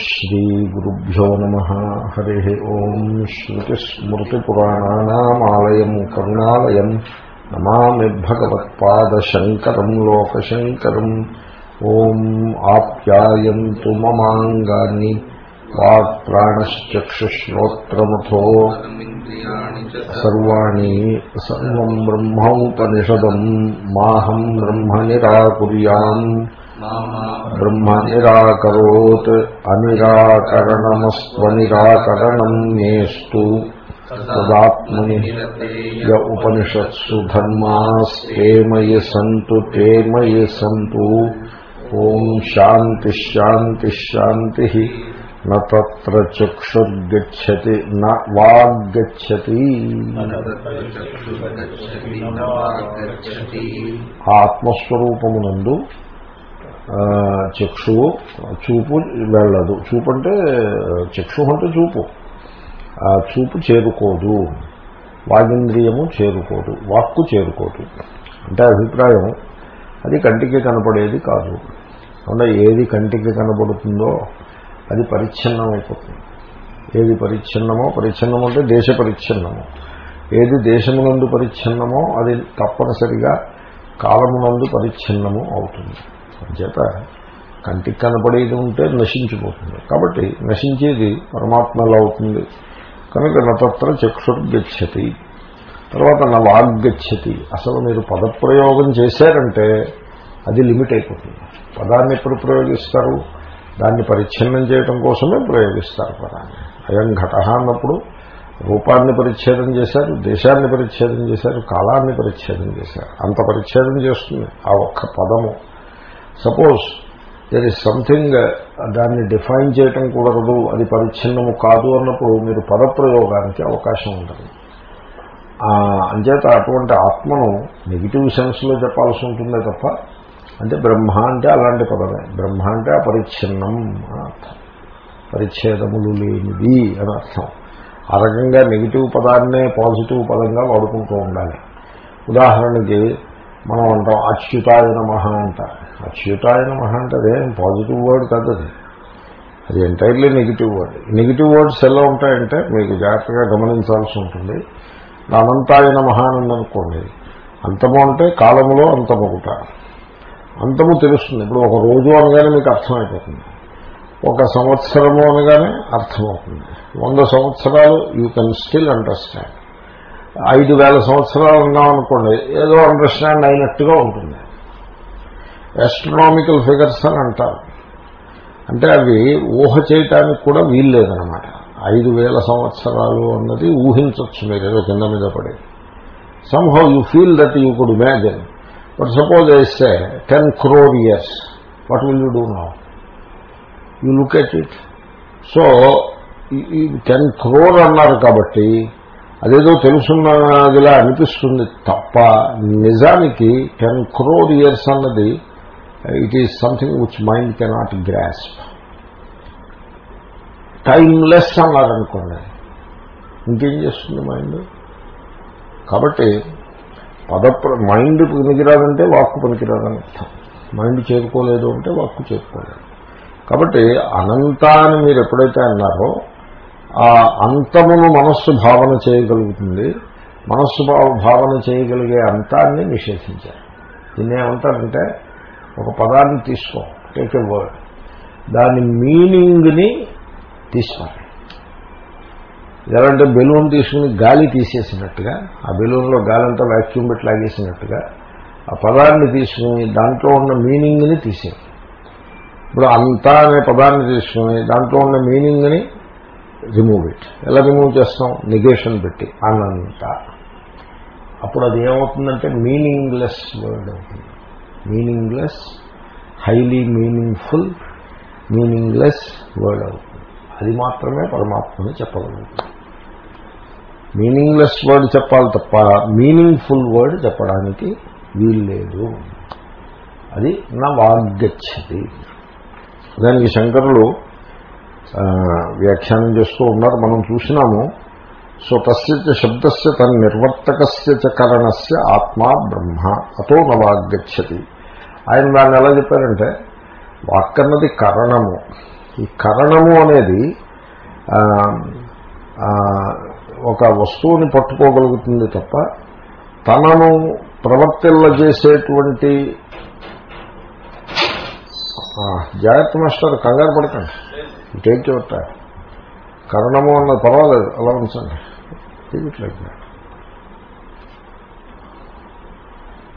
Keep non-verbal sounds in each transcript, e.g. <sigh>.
श्रीगुरुभ्यो नमः। हरिः ॐ श्रुतिस्मृतिपुराणानामालयम्, करुणालयम्। नमामि भगवत्पादशङ्करम्, लोकशङ्करम्। ॐ आप्यायन्तु ममाङ्गानि। वाक्प्राणश्चक्षुश्रोत्रमथो सर्वाणि सर्वम् ब्रह्मोपनिषदम् माहम् ब्रह्म निराकुर्याम्। బ్రహ్మ నిరాకరోత్ అనిరాకరణమస్వనిరాకరణం నేస్తు తదాత్మని య ఉపనిషత్సు ధర్మాస్తే మయి సంతు తే మయి సంతు ఓం శాంతి శాంతి శాంతి నత్ర చక్షుర్గచ్చతి న వాగ్గచ్చతి ఆత్మస్వరూపమునందు చక్షువు చూపు వెళ్ళదు. చూపు అంటే చక్షు అంటే చూపు. ఆ చూపు చేరుకోదు. వాగింద్రియము చేరుకోదు. వాక్కు చేరుకోదు. అంటే అభిప్రాయం అది కంటికి కనపడేది కాదు. అంటే ఏది కంటికి కనబడుతుందో అది పరిచ్ఛిన్నం అయిపోతుంది ఏది పరిచ్ఛిన్నమో పరిచ్ఛిన్నం అంటే దేశ పరిచ్ఛిన్నము. ఏది దేశమునందు పరిచ్ఛిన్నమో అది తప్పనిసరిగా కాలమునందు పరిచ్ఛిన్నము అవుతుంది. చేత కంటికి కనపడేది ఉంటే నశించిపోతుంది. కాబట్టి నశించేది పరమాత్మలో అవుతుంది. కనుక నత్ర చక్షుర్గచ్చతి. తర్వాత నా వాగ్గచ్చతి. అసలు మీరు పదప్రయోగం చేశారంటే అది లిమిట్ అయిపోతుంది. పదాన్ని ఎప్పుడు ప్రయోగిస్తారు? దాన్ని పరిచ్ఛిన్నం చేయడం కోసమే ప్రయోగిస్తారు పదాన్ని. అయం ఘట అన్నప్పుడు రూపాన్ని పరిచ్ఛేదం చేశారు దేశాన్ని పరిచ్ఛేదం చేశారు కాలాన్ని పరిచ్ఛేదం చేశారు. అంత పరిచ్ఛేదం చేస్తుంది. ఆ ఒక్క పదము. సపోజ్ దర్ ఇస్ సంథింగ్ దాన్ని డిఫైన్ చేయటం కూడదు అది పరిచ్ఛిన్నము కాదు అన్నప్పుడు మీరు పదప్రయోగానికి అవకాశం ఉంటుంది. అంచేత అటువంటి ఆత్మను నెగిటివ్ సెన్స్లో చెప్పాల్సి ఉంటుందే తప్ప అంటే బ్రహ్మ అంటే అలాంటి పదమే. బ్రహ్మ అంటే అపరిచ్ఛిన్నం అని అర్థం. పరిచ్ఛేదములు లేనిది అని అర్థం. ఆ రకంగా నెగిటివ్ పదాన్నే పాజిటివ్ పదంగా వాడుకుంటూ ఉండాలి. ఉదాహరణకి మనం అంటాం అచ్యుతాయ నమ అంటారు. అచ్యుతాయ నమ అంటే అదేం పాజిటివ్ వర్డ్ కాదు అది. అది entirely negative word negative words ఎలా ఉంటాయంటే మీకు జాగ్రత్తగా గమనించాల్సి ఉంటుంది. అనంతాయ నమ అని అనుకోండి అంతము అంటే కాలములో అంతమొకట అంతము తెలుస్తుంది. ఇప్పుడు ఒక రోజు అనగానే మీకు అర్థమైపోతుంది. ఒక సంవత్సరము అనగానే అర్థమవుతుంది. వంద సంవత్సరాలు యూ కెన్ స్టిల్ అండర్స్టాండ్ ఐదు వేల సంవత్సరాలు ఉన్నామనుకోండి ఏదో అండర్స్టాండ్ అయినట్టుగా ఉంటుంది. ఆస్ట్రనామికల్ ఫిగర్స్ అని అంటారు. అంటే అవి ఊహ చేయటానికి కూడా వీల్లేదనమాట ఐదు వేల సంవత్సరాలు అన్నది ఊహించవచ్చు మీరు ఏదో కింద మీద పడి. Somehow you feel that you could imagine but suppose ఇస్తే ten crore years what will you do now you look at it so ఈ టెన్ క్రోర్ అన్నారు కాబట్టి అదేదో తెలుసున్నదిలా అనిపిస్తుంది తప్ప నిజానికి టెన్ క్రోర్ ఇయర్స్ అన్నది it is something which mind cannot grasp timeless అన్నారనుకోండి ఇంకేం చేస్తుంది మైండ్ కాబట్టి పదప్ర మైండ్ పనికిరాదంటే వాక్కు పనికిరాదని అర్థం. మైండ్ చేరుకోలేదు అంటే వాక్కు చేరుకోలేదు. కాబట్టి అనంతాన్ని మీరు ఎప్పుడైతే అన్నారో ఆ అంతమును మనస్సు భావన చేయగలుగుతుంది. మనస్సు భావన చేయగలిగే అంతాన్ని నిషేధించారు. దీన్ని ఏమంటారంటే ఒక పదాన్ని తీసుకో. టేక్ ఎ వర్డ్ దాని మీనింగ్ని తీసుకోండి ఎలాంటి బెలూన్ తీసుకుని గాలి తీసేసినట్టుగా ఆ బెలూన్లో గాలి అంతా వ్యాక్యూమ్ పెట్టి లాగేసినట్టుగా ఆ పదాన్ని తీసుకుని దాంట్లో ఉన్న మీనింగ్ని తీసే ఇప్పుడు అంతా అనే పదాన్ని తీసుకుని దాంట్లో ఉన్న మీనింగ్ని రిమూవ్ ఇట్ ఎలా రిమూవ్ చేస్తాం? నెగేషన్ పెట్టి. అనంత. అప్పుడు అది ఏమవుతుందంటే మీనింగ్లెస్ వర్డ్ అవుతుంది. Meaningless highly meaningful meaningless word అవుతుంది. అది మాత్రమే పరమాత్మని చెప్పగలుగుతుంది. మీనింగ్లెస్ వర్డ్ చెప్పాలి తప్ప మీనింగ్ఫుల్ వర్డ్ చెప్పడానికి వీల్లేదు. అది నా వాగ్గచ్చది దానికి శంకరులు వ్యాఖ్యానం చేస్తూ ఉన్నారు. మనం చూసినాము సో తస్య శబ్దస్య తన చ కరణస్య ఆత్మా బ్రహ్మ. అతో నవాగచ్చతి ఆయన దాన్ని ఎలా చెప్పారంటే వాక్కన్నది కరణము. ఈ కరణము అనేది ఒక వస్తువుని పట్టుకోగలుగుతుంది తప్ప తనను ప్రవర్తిల్లజేసేటువంటి జాగ్రత్త మాస్టర్ కంగారు పడకండి. టేక్ యువర్ టైం కరణము అన్నది పర్వాలేదు అలా ఉంచండి.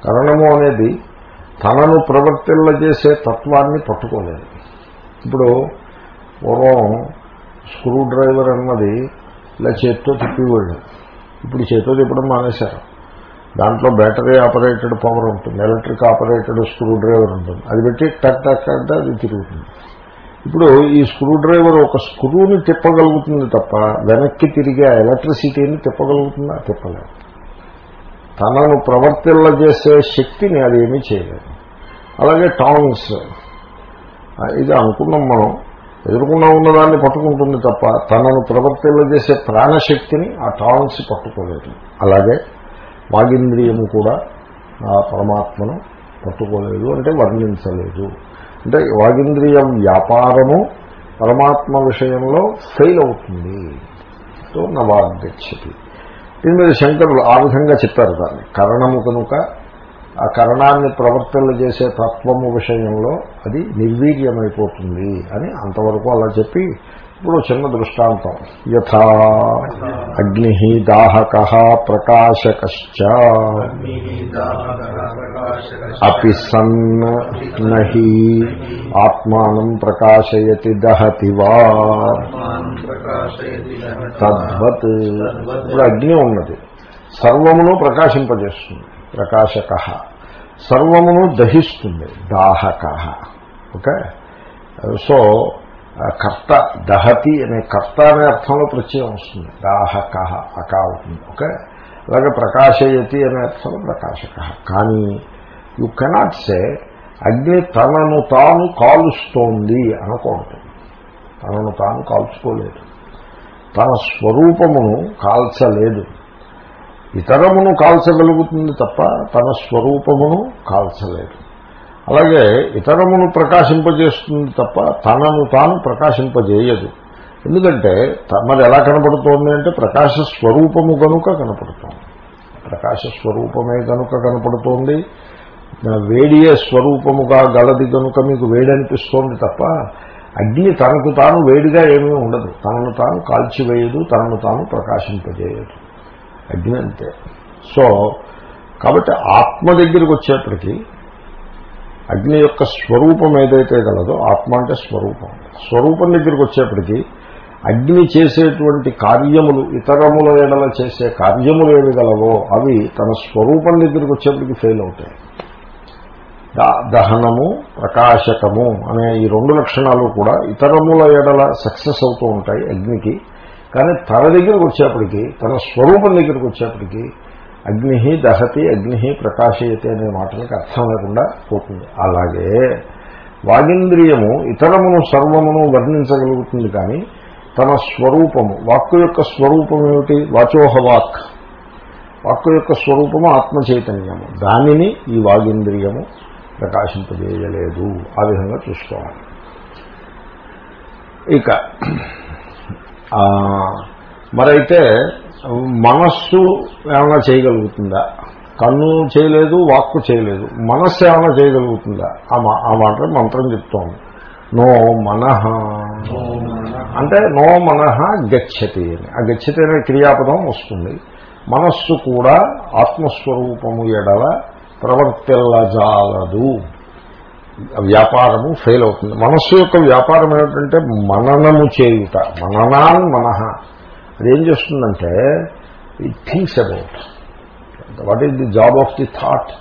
కరణము అనేది తనను ప్రవర్తిల్లజేసే తత్వాన్ని పట్టుకోలేదు. ఇప్పుడు పూర్వం స్క్రూ డ్రైవర్ అన్నది ఇలా చేత్తో తిప్పివాళ్ళు. ఇప్పుడు చేత్తో తిప్పడం మానేశారు. దాంట్లో బ్యాటరీ ఆపరేటెడ్ పవర్ ఉంటుంది ఎలక్ట్రిక్ ఆపరేటెడ్ స్క్రూ డ్రైవర్ ఉంటుంది. అది పెట్టి టక్ టక్ అంటే అది తిరుగుతుంది. ఇప్పుడు ఈ స్క్రూ డ్రైవర్ ఒక స్క్రూని తిప్పగలుగుతుంది తప్ప వెనక్కి తిరిగి ఆ ఎలక్ట్రిసిటీని తిప్పగలుగుతుందా? తిప్పలేదు. తనను ప్రవర్తిల్లజేసే శక్తిని అది ఏమీ చేయలేదు. అలాగే టాంగ్స్ ఇది అనుకున్నాం మనం. ఎదుర్కొన్నా ఉన్నదాన్ని పట్టుకుంటుంది తప్ప తనను ప్రవర్తిల్లజేసే ప్రాణశక్తిని ఆ టాంగ్స్ పట్టుకోలేదు. అలాగే వాగింద్రియము కూడా ఆ పరమాత్మను పట్టుకోలేదు అంటే వర్ణించలేదు. అంటే వాగింద్రియ వ్యాపారము పరమాత్మ విషయంలో ఫెయిల్ అవుతుంది. సో నవాగచ్చతి దీని మీద శంకరులు ఆ విధంగా చెప్పారు దాన్ని. కరణము కనుక ఆ కరణాన్ని ప్రవర్తనలు చేసే తత్వము విషయంలో అది నిర్వీర్యమైపోతుంది అని అంతవరకు అలా చెప్పి ఇప్పుడు చిన్న దృష్టాంతం. యథా అగ్ని దాహక ప్రకాశకశ్చ. అపి సన్ నహి ఆత్మానం ప్రకాశయతి దహతి వా. తద్వత్ ఇప్పుడు అగ్ని ఉన్నది. సర్వమును ప్రకాశింపజేస్తుంది. ప్రకాశక. సర్వమును దహిస్తుంది. దాహక. ఓకే? సో కర్త దహతి అనే కర్త అనే అర్థంలో ప్రత్యయం వస్తుంది. దాహక అక అవుతుంది. ఓకే? అలాగే ప్రకాశయతి అనే అర్థంలో ప్రకాశక కానీ యు కెనాట్ సే అగ్ని తనను తాను కాలుస్తోంది అనకూడదు తనను తాను కాల్చుకోలేదు. తన స్వరూపమును కాల్చలేదు. ఇతరమును కాల్చగలుగుతుంది తప్ప తన స్వరూపమును కాల్చలేదు. అలాగే ఇతరమును ప్రకాశింపజేస్తుంది తప్ప తనను తాను ప్రకాశింపజేయదు. ఎందుకంటే మరి ఎలా కనపడుతోంది అంటే ప్రకాశ స్వరూపము కనుక కనపడుతోంది. ప్రకాశ స్వరూపమే కనుక కనపడుతోంది. వేడియే స్వరూపముగా గలది కనుక మీకు వేడనిపిస్తోంది తప్ప అగ్ని తనకు తాను వేడిగా ఏమీ ఉండదు. తనను తాను కాల్చివేయదు తనను తాను ప్రకాశింపజేయదు. అగ్ని అంతే. సో కాబట్టి ఆత్మ దగ్గరికి వచ్చేప్పటికీ అగ్ని యొక్క స్వరూపం ఏదైతే గలదో ఆత్మ అంటే స్వరూపం. స్వరూపం దగ్గరికి వచ్చేప్పటికీ అగ్ని చేసేటువంటి కార్యములు ఇతరముల ఎడల చేసే కార్యములు ఏవి గలవో అవి తన స్వరూపం దగ్గరికి వచ్చేప్పటికి ఫెయిల్ అవుతాయి. దహనము ప్రకాశకము అనే ఈ రెండు లక్షణాలు కూడా ఇతరముల ఎడల సక్సెస్ అవుతూ ఉంటాయి అగ్నికి. కానీ తన దగ్గరికి వచ్చేప్పటికీ తన స్వరూపం దగ్గరికి వచ్చేప్పటికీ అగ్ని దహతి అగ్ని ప్రకాశయతి అనే మాటలకు అర్థం లేకుండా పోతుంది. అలాగే వాగింద్రియము ఇతరమును సర్వమును వర్ణించగలుగుతుంది కానీ తన స్వరూపము వాక్కు యొక్క స్వరూపం ఏమిటి? వాచోహ వాక్ వాక్కు యొక్క స్వరూపము ఆత్మ చైతన్యము దానిని ఈ వాగింద్రియము ప్రకాశింపజేయలేదు. ఆ విధంగా చూసుకోవాలి. ఇక మరైతే మనస్సు ఏమైనా చేయగలుగుతుందా? కన్ను చేయలేదు వాక్కు చేయలేదు. మనస్సు ఏమైనా చేయగలుగుతుందా? ఆ మాట మంత్రం చెప్తోంది. నో మనహ అంటే నో మనహ గచ్చతి అని. ఆ గచ్చతి అనే క్రియాపదం వస్తుంది. మనస్సు కూడా ఆత్మస్వరూపము ఎడల ప్రవర్తిల్లజాలదు వ్యాపారము ఫెయిల్ అవుతుంది. మనస్సు యొక్క వ్యాపారం ఏమిటంటే మననము చేయుట. మననాన్ మనహ అదేం చేస్తుందంటే it thinks about what is the job of the thought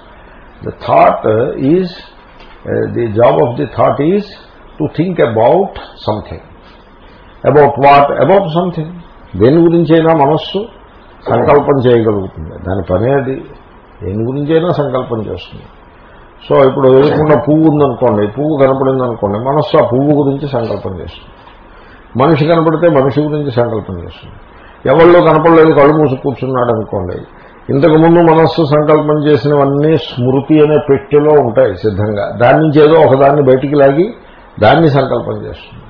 the thought is the job of the thought is to think about something about what about something దేని గురించైనా మనస్సు సంకల్పం చేయగలుగుతుంది. దాని పనే అది. దేని గురించైనా సంకల్పం చేస్తుంది. సో ఇప్పుడు ఎదుర్కొన్న పువ్వు ఉందనుకోండి పువ్వు కనపడింది అనుకోండి మనస్సు ఆ పువ్వు గురించి సంకల్పం చేస్తుంది. మనిషి కనపడితే మనిషి గురించి సంకల్పం చేస్తుంది. ఎవరిలో కనపడలేదు కళ్ళు మూసి కూర్చున్నాడు అనుకోండి ఇంతకుముందు మనస్సు సంకల్పం చేసినవన్నీ స్మృతి అనే పెట్టెలో ఉంటాయి సిద్ధంగా. దాని నుంచి ఏదో ఒకదాన్ని బయటికి లాగి దాన్ని సంకల్పం చేస్తుంది.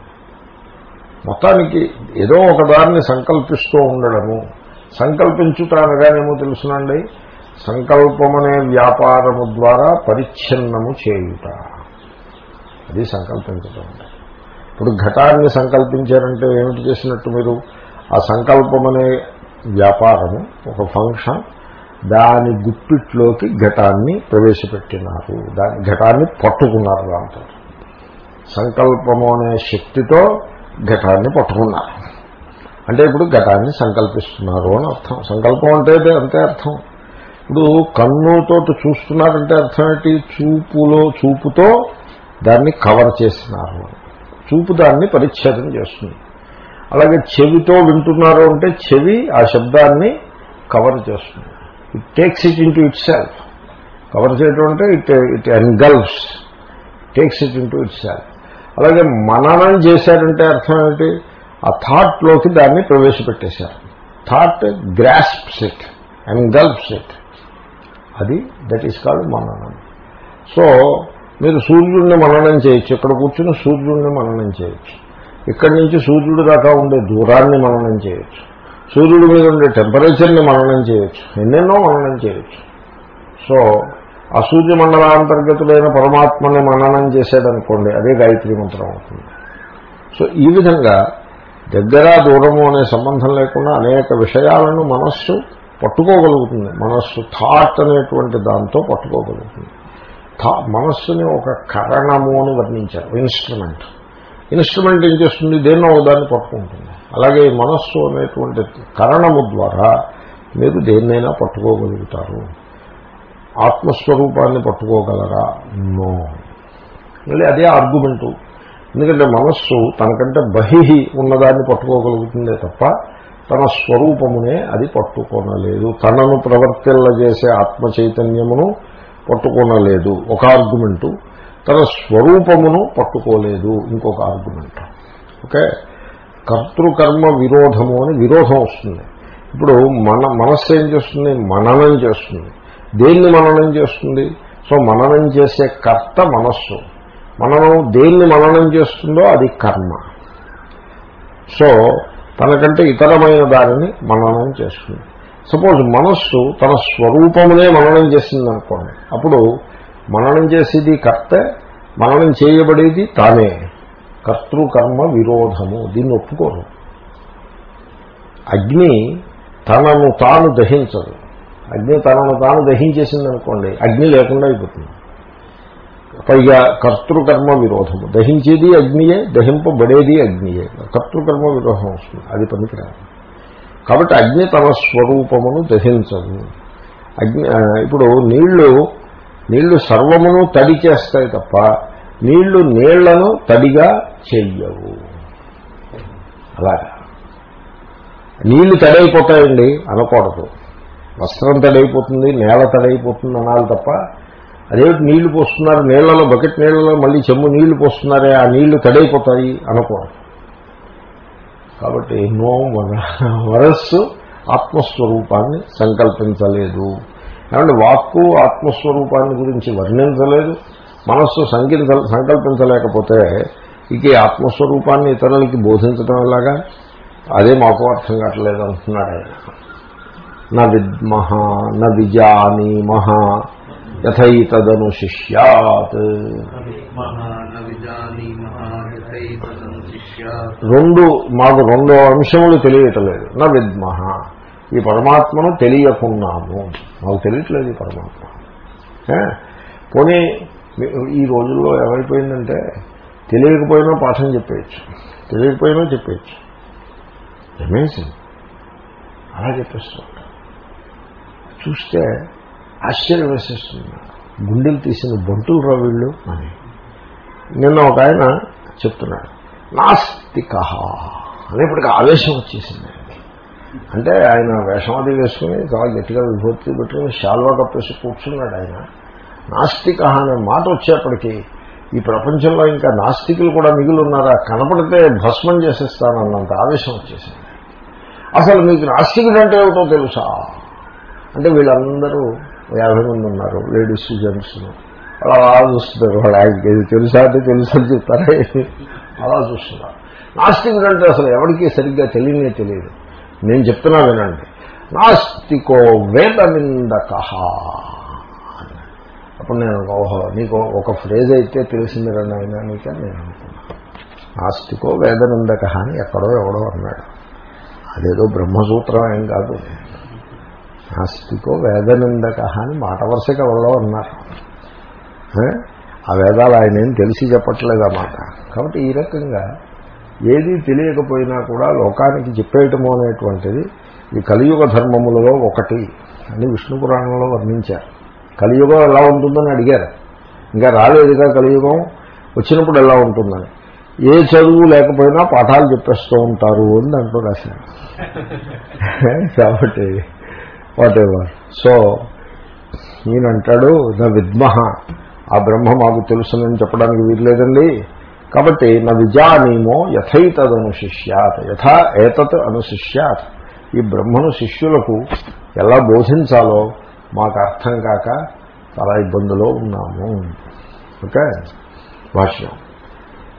మొత్తానికి ఏదో ఒకదాన్ని సంకల్పిస్తూ ఉండడము. సంకల్పించుట అనగానేమో తెలుసునండి? సంకల్పమనే వ్యాపారము ద్వారా పరిచ్ఛిన్నము చేయుట. అది సంకల్పించడం ఇప్పుడు ఘటాన్ని సంకల్పించారంటే ఏమిటి చేసినట్టు మీరు? ఆ సంకల్పమనే వ్యాపారము ఒక ఫంక్షన్ దాని గుప్పిట్లోకి ఘటాన్ని ప్రవేశపెట్టినారు. దాని ఘటాన్ని పట్టుకున్నారు దాంతో. సంకల్పము అనే శక్తితో ఘటాన్ని పట్టుకున్నారు. అంటే ఇప్పుడు ఘటాన్ని సంకల్పిస్తున్నారు అని అర్థం. సంకల్పం అంటే అంతే అర్థం. ఇప్పుడు కన్నుతో చూస్తున్నారంటే అర్థం ఏంటి? చూపులో చూపుతో దాన్ని కవర్ చేస్తున్నారు. చూపు దాన్ని పరిచ్ఛేదం చేస్తుంది. అలాగే చెవితో వింటున్నారు అంటే చెవి ఆ శబ్దాన్ని కవర్ చేస్తుంది. It takes it into itself cover చేయడం అంటే it it engulfs takes it into itself అలాగే మననం చేశారంటే అర్థం ఏమిటి? ఆ థాట్లోకి దాన్ని ప్రవేశపెట్టేశారు. Thought grasps it engulfs it అది దట్ ఈస్ కాల్డ్ మననం. సో మీరు సూర్యుడిని మననం చేయొచ్చు. ఇక్కడ కూర్చుని సూర్యుడిని మననం చేయొచ్చు. ఇక్కడి నుంచి సూర్యుడు దాకా ఉండే దూరాన్ని మననం చేయొచ్చు. సూర్యుడి మీద ఉండే టెంపరేచర్ని మననం చేయొచ్చు. ఎన్నెన్నో మననం చేయొచ్చు. సో ఆ సూర్య మండలాంతర్గతులైన పరమాత్మని మననం చేసేదనుకోండి అదే గాయత్రి మంత్రం అవుతుంది. సో ఈ విధంగా దగ్గర దూరము అనే సంబంధం లేకుండా అనేక విషయాలను మనస్సు పట్టుకోగలుగుతుంది. మనస్సు థాట్ అనేటువంటి దాంతో పట్టుకోగలుగుతుంది. థా మనస్సుని ఒక కరణము అని వర్ణించారు ఇన్స్ట్రుమెంట్ ఇన్స్ట్రుమెంట్ ఏం చేస్తుంది? దేన్నో దాన్ని పట్టుకుంటుంది. అలాగే ఈ మనస్సు అనేటువంటి కరణము ద్వారా మీరు దేన్నైనా పట్టుకోగలుగుతారు. ఆత్మస్వరూపాన్ని పట్టుకోగలరా? నో. మళ్ళీ అదే ఆర్గ్యుమెంటు. ఎందుకంటే మనస్సు తనకంటే బహి ఉన్నదాన్ని పట్టుకోగలుగుతుందే తప్ప తన స్వరూపమునే అది పట్టుకోనలేదు. తనను ప్రవర్తిల్లజేసే ఆత్మ చైతన్యమును పట్టుకోనలేదు. ఒక ఆర్గ్యుమెంటు. తన స్వరూపమును పట్టుకోలేదు ఇంకొక ఆర్గ్యుమెంట్ ఓకే కర్తృకర్మ విరోధము అని విరోధం వస్తుంది. ఇప్పుడు మన మనస్సు ఏం చేస్తుంది? మననం చేస్తుంది. దేన్ని మననం చేస్తుంది? సో మననం చేసే కర్త మనస్సు. మననం దేన్ని మననం చేస్తుందో అది కర్మ. సో తనకంటే ఇతరమైన దానిని మననం చేస్తుంది. సపోజ్ మనస్సు తన స్వరూపమునే మననం చేసిందనుకోండి. అప్పుడు మననం చేసేది కర్తే మననం చేయబడేది తానే. కర్తృకర్మ విరోధము దీన్ని ఒప్పుకోరు. అగ్ని తనను తాను దహించదు. అగ్ని తనను తాను దహించేసిందనుకోండి అగ్ని లేకుండా అయిపోతుంది. పైగా కర్తృకర్మ విరోధము. దహించేది అగ్నియే దహింపబడేది అగ్నియే. కర్తృకర్మ విరోధం వస్తుంది అది పనికిరాదు. కాబట్టి అగ్ని తన స్వరూపమును దహించదు. అగ్ని ఇప్పుడు నీళ్ళు నీళ్ళు సర్వమును తడి చేస్తాయి తప్ప నీళ్ళు నీళ్ళను తడిగా చెయ్యవు. అలాగా. నీళ్ళు తడైపోతాయండి అనకూడదు. వస్త్రం తడైపోతుంది నేల తడైపోతుంది అనాలి తప్ప అదేమిటి నీళ్ళు పోస్తున్నారు నీళ్ళలో బకెట్ నీళ్ళలో మళ్ళీ చెమ్ము నీళ్ళు పోస్తున్నారే ఆ నీళ్ళు తడైపోతాయి అనకూడదు. కాబట్టి నో వరస్సు ఆత్మస్వరూపాన్ని సంకల్పించలేదు. కాబట్టి వాక్కు ఆత్మస్వరూపాన్ని గురించి వర్ణించలేదు మనస్సు సంకల్ప సంకల్పించలేకపోతే ఇక ఆత్మస్వరూపాన్ని ఇతరులకి బోధించడం ఎలాగా? అదే మాకు అర్థం కావట్లేదు అంటున్నాడు ఆయన. నా విద్మహ న విజానీమహ యథైతదను శిష్యాత్. రెండు మాకు రెండో అంశములు తెలియటలేదు నా విద్మహ. ఈ పరమాత్మను తెలియకున్నాము. మాకు తెలియట్లేదు ఈ పరమాత్మ. పోనీ ఈ రోజుల్లో ఏమైపోయిందంటే తెలియకపోయినా పాఠం చెప్పేయచ్చు. తెలియకపోయినా చెప్పేయచ్చు. అమేజింగ్ అలా చెప్పేస్తూ చూస్తే ఆశ్చర్యం వేసేస్తుంది గుండెలు తీసిన బంటులు రా వీళ్ళు అని. నిన్న ఒక ఆయన చెప్తున్నాడు నాస్తిక అనేప్పటికీ ఇప్పటికి ఆవేశం వచ్చేసింది. అంటే ఆయన వేషమాది వేసుకుని చాలా గట్టిగా విభూతి పెట్టుకుని శాల్వా కప్పేసి కూర్చున్నాడు ఆయన. నాస్తిక అనే మాట వచ్చేప్పటికీ ఈ ప్రపంచంలో ఇంకా నాస్తికులు కూడా మిగిలిన్నారా? కనపడితే భస్మం చేసేస్తానన్నంత ఆవేశం వచ్చేసింది. అసలు మీకు నాస్తికుడు అంటే ఏమిటో తెలుసా? అంటే వీళ్ళందరూ యాభై మంది ఉన్నారు లేడీస్ జెంట్స్. అలా అలా చూస్తున్నారు. వాళ్ళు ఆయనకి తెలుసా అంటే తెలుసా అని చెప్తారా? అలా చూస్తున్నారు. నాస్తికుడు అంటే అసలు ఎవరికి సరిగ్గా తెలియనే తెలియదు. నేను చెప్తున్నా వినండి. నాస్తికో వేదనిందక. అప్పుడు నేను ఓహో నీకు ఒక ఫ్రేజ్ అయితే తెలిసింది రండి నీకని నేను అనుకున్నాను నాస్తికో వేదనిందక అని ఎక్కడో ఎవడో అన్నాడు. అదేదో బ్రహ్మసూత్రం ఏం కాదు. నాస్తికో వేదనిందక అని మాట వరుసగా ఎవరో అన్నారు. ఆ వేదాలు ఆయన ఏం తెలిసి చెప్పట్లేదు అన్నమాట కాబట్టి ఈ రకంగా ఏది తెలియకపోయినా కూడా లోకానికి చెప్పేయటము అనేటువంటిది ఈ కలియుగ ధర్మములలో ఒకటి అని విష్ణు పురాణంలో వర్ణించారు. కలియుగం ఎలా ఉంటుందని అడిగారు. ఇంకా రాలేదుగా కలియుగం? వచ్చినప్పుడు ఎలా ఉంటుందని. ఏ చదువు లేకపోయినా పాఠాలు చెప్పేస్తూ ఉంటారు అని దాంట్లో రాశారు. <laughs> కాబట్టి వాట్ ఎవర్ సో ఈయనంటాడు నా విద్మహ ఆ బ్రహ్మ మాకు తెలుసునని చెప్పడానికి వీల్లేదండి. కాబట్టి నా విజానీమో యథైతదనుశిష్యాత్ యథా ఏతత్ అనుశిష్యాత్. ఈ బ్రహ్మను శిష్యులకు ఎలా బోధించాలో మాకు అర్థం కాక చాలా ఇబ్బందిలో ఉన్నాము. ఓకే? భాష్యం.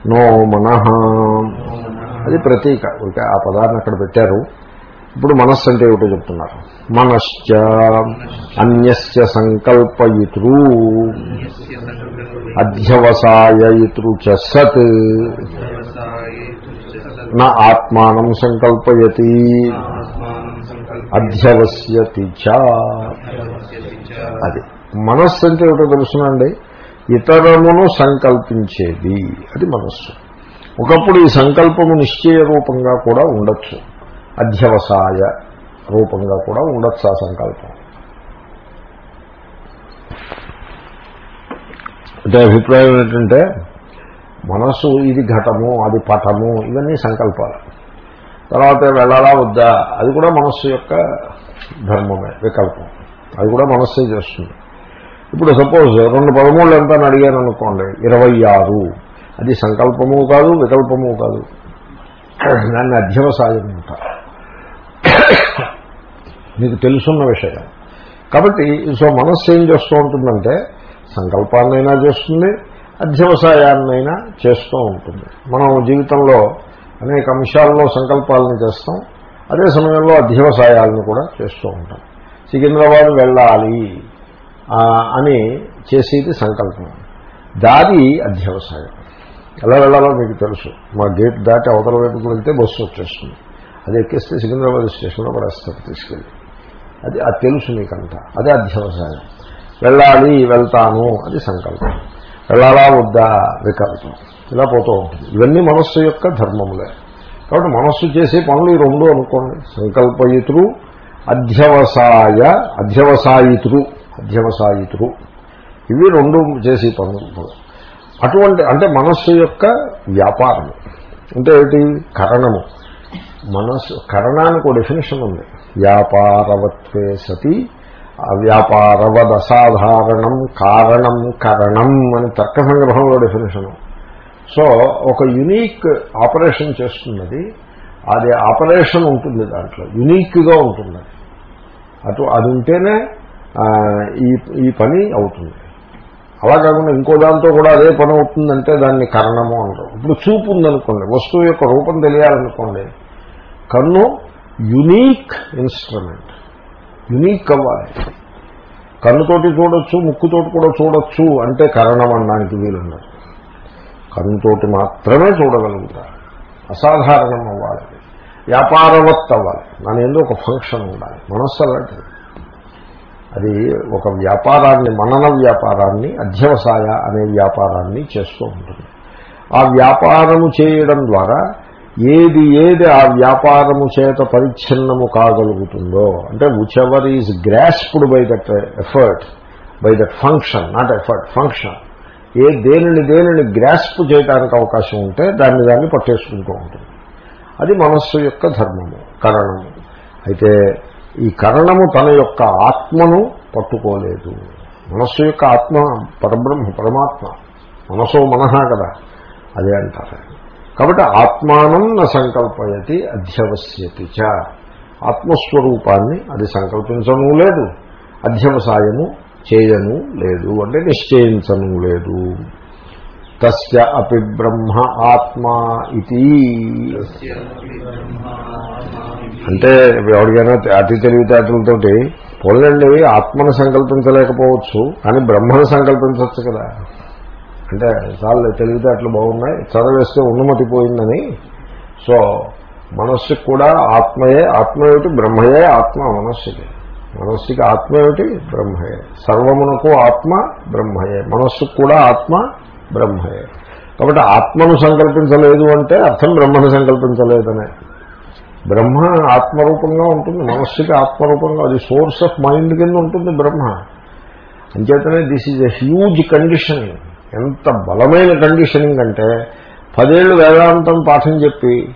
నో మనః. అది ప్రతీక. ఓకే ఆ పదాన్ని అక్కడ పెట్టారు. ఇప్పుడు మనస్సు అంటే ఏమిటో చెప్తున్నారు. మనశ్చ. అన్యస్య సంకల్పయితృ అధ్యవసాయతృచ సత్ నా ఆత్మానం సంకల్పయతి. అధ్యవస్యతి చ అది మనస్సు అంటే ఏమిటో తెలుసునండి? ఇతరమును సంకల్పించేది. అది మనస్సు. ఒకప్పుడు ఈ సంకల్పము నిశ్చయ రూపంగా కూడా ఉండొచ్చు. అధ్యవసాయ రూపంగా కూడా ఉండొచ్చు ఆ సంకల్పం. అంటే అభిప్రాయం ఏంటంటే మనస్సు ఇది ఘటము అది పటము ఇవన్నీ సంకల్పాలు. తర్వాత వెళ్ళాలా వద్దా? అది కూడా మనస్సు యొక్క ధర్మమే వికల్పం. అది కూడా మనస్సే చేస్తుంది. ఇప్పుడు సపోజ్ రెండు పదమూడు ఎంత అని అడిగాను అనుకోండి ఇరవై ఆరు. అది సంకల్పము కాదు వికల్పము కాదు. దాన్ని అధ్యవసాయం అంటారు. మీకు తెలుసున్న విషయం. కాబట్టి సో మనస్సు ఏం చేస్తూ ఉంటుందంటే సంకల్పాన్నైనా చేస్తుంది అధ్యవసాయాన్నైనా చేస్తూ ఉంటుంది. మనం జీవితంలో అనేక అంశాల్లో సంకల్పాలను చేస్తాం అదే సమయంలో అధ్యవసాయాలను కూడా చేస్తూ ఉంటాం. సికింద్రాబాద్ వెళ్ళాలి అని చేసేది సంకల్పం. దారి అధ్యవసాయం. ఎలా వెళ్ళాలో మీకు తెలుసు. మా గేట్ దాటి అవతల వైపుకి వెళ్తే బస్సు వచ్చేస్తుంది. అది ఎక్కిస్తే సికింద్రాబాద్ స్టేషన్లో పడేస్తారు తీసుకెళ్ళి. అది అది తెలుసు మీకంతా. అదే అధ్యవసాయం. వెళ్ళాలి వెళ్తాను అది సంకల్పం. వెళ్ళాలా వద్దా వికల్పం. ఇలా పోతూ ఉంటుంది. ఇవన్నీ మనస్సు యొక్క ధర్మములే. కాబట్టి మనస్సు చేసే పనులు ఈ రెండు అనుకోండి. సంకల్పయితురు అధ్యవసాయ అధ్యవసాయితులు అధ్యవసాయితులు. ఇవి రెండు చేసే పనులు. అటువంటి అంటే మనస్సు యొక్క వ్యాపారం. అంటే ఏమిటి? కరణము. మనస్సు కరణానికి ఒక డెఫినేషన్ ఉంది. వ్యాపారవత్వే సతి వ్యాపారవద్ అసాధారణం కారణం కరణం అని తర్క సంగ్రహంలో డెఫినేషను సో ఒక యునీక్ ఆపరేషన్ చేస్తున్నది అది ఆపరేషన్ ఉంటుంది దాంట్లో యునీక్గా ఉంటుంది అటు అది ఉంటేనే ఈ ఈ పని అవుతుంది. అలా కాకుండా ఇంకో దాంతో కూడా అదే పని అవుతుందంటే దాన్ని కరణము అంటారు. ఇప్పుడు చూపు ఉందనుకోండి వస్తువు యొక్క రూపం తెలియాలనుకోండి కన్ను యునీక్ ఇన్స్ట్రుమెంట్ యునీక్ అవ్వాలి కన్నుతోటి చూడొచ్చు ముక్కుతోటి కూడా చూడొచ్చు అంటే కరణం అనడానికి వీలుండదు. కన్నుతోటి మాత్రమే చూడగలుగుతారు. అసాధారణం అవ్వాలి. వ్యాపారవత్ అవ్వాలి. దాని ఏదో ఒక ఫంక్షన్ ఉండాలి. మనస్సు అలాంటిది. అది ఒక వ్యాపారాన్ని మనన వ్యాపారాన్ని అధ్యవసాయ అనే వ్యాపారాన్ని చేస్తూ ఉంటుంది. ఆ వ్యాపారము చేయడం ద్వారా ఏది ఏది ఆ వ్యాపారము చేత పరిచ్ఛిన్నము కాగలుగుతుందో అంటే whichever is grasped by that effort by that function not effort function ఏ దేనిని దేనిని గ్రాస్ప్ చేయడానికి అవకాశం ఉంటే దాన్ని దాన్ని పట్టేసుకుంటూ ఉంటుంది. అది మనస్సు యొక్క ధర్మము కరణము. అయితే ఈ కరణము తన యొక్క ఆత్మను పట్టుకోలేదు. మనస్సు యొక్క ఆత్మ పరబ్రహ్మ పరమాత్మ. మనసో మనహ కదా అదే అంటారు. కాబట్టి ఆత్మానం న సంకల్పయతి అధ్యవస్యతి చ. ఆత్మస్వరూపాన్ని అది సంకల్పించను లేదు. అధ్యవసాయము చేయను లేదు. అంటే నిశ్చయించను లేదు. తస్య అపి బ్రహ్మ ఆత్మా ఇది అంటే ఎవరికైనా అతి తెలివితేటలతోటి పోలండి ఆత్మను సంకల్పించలేకపోవచ్చు కానీ బ్రహ్మను సంకల్పించవచ్చు కదా. అంటే చాలా తెలివితేటలు బాగున్నాయి చదవేస్తే ఉన్నమతి పోయిందని. సో మనస్సుకి కూడా ఆత్మయే ఆత్మ ఏమిటి బ్రహ్మయే ఆత్మ మనస్సుకి. మనస్సుకి ఆత్మ ఏమిటి బ్రహ్మయే. సర్వమునకు ఆత్మ బ్రహ్మయే. మనస్సుకు కూడా ఆత్మ బ్రహ్మయే. కాబట్టి ఆత్మను సంకల్పించలేదు అంటే అర్థం బ్రహ్మను సంకల్పించలేదనే. బ్రహ్మ ఆత్మరూపంగా ఉంటుంది మనస్సుకి ఆత్మరూపంగా అది సోర్స్ ఆఫ్ మైండ్ కింద ఉంటుంది బ్రహ్మ. అంచేతనే this is a huge condition. ఎంత బలమైన కండిషనింగ్ అంటే పదేళ్ళు వేదాంతం పాఠం చెప్పి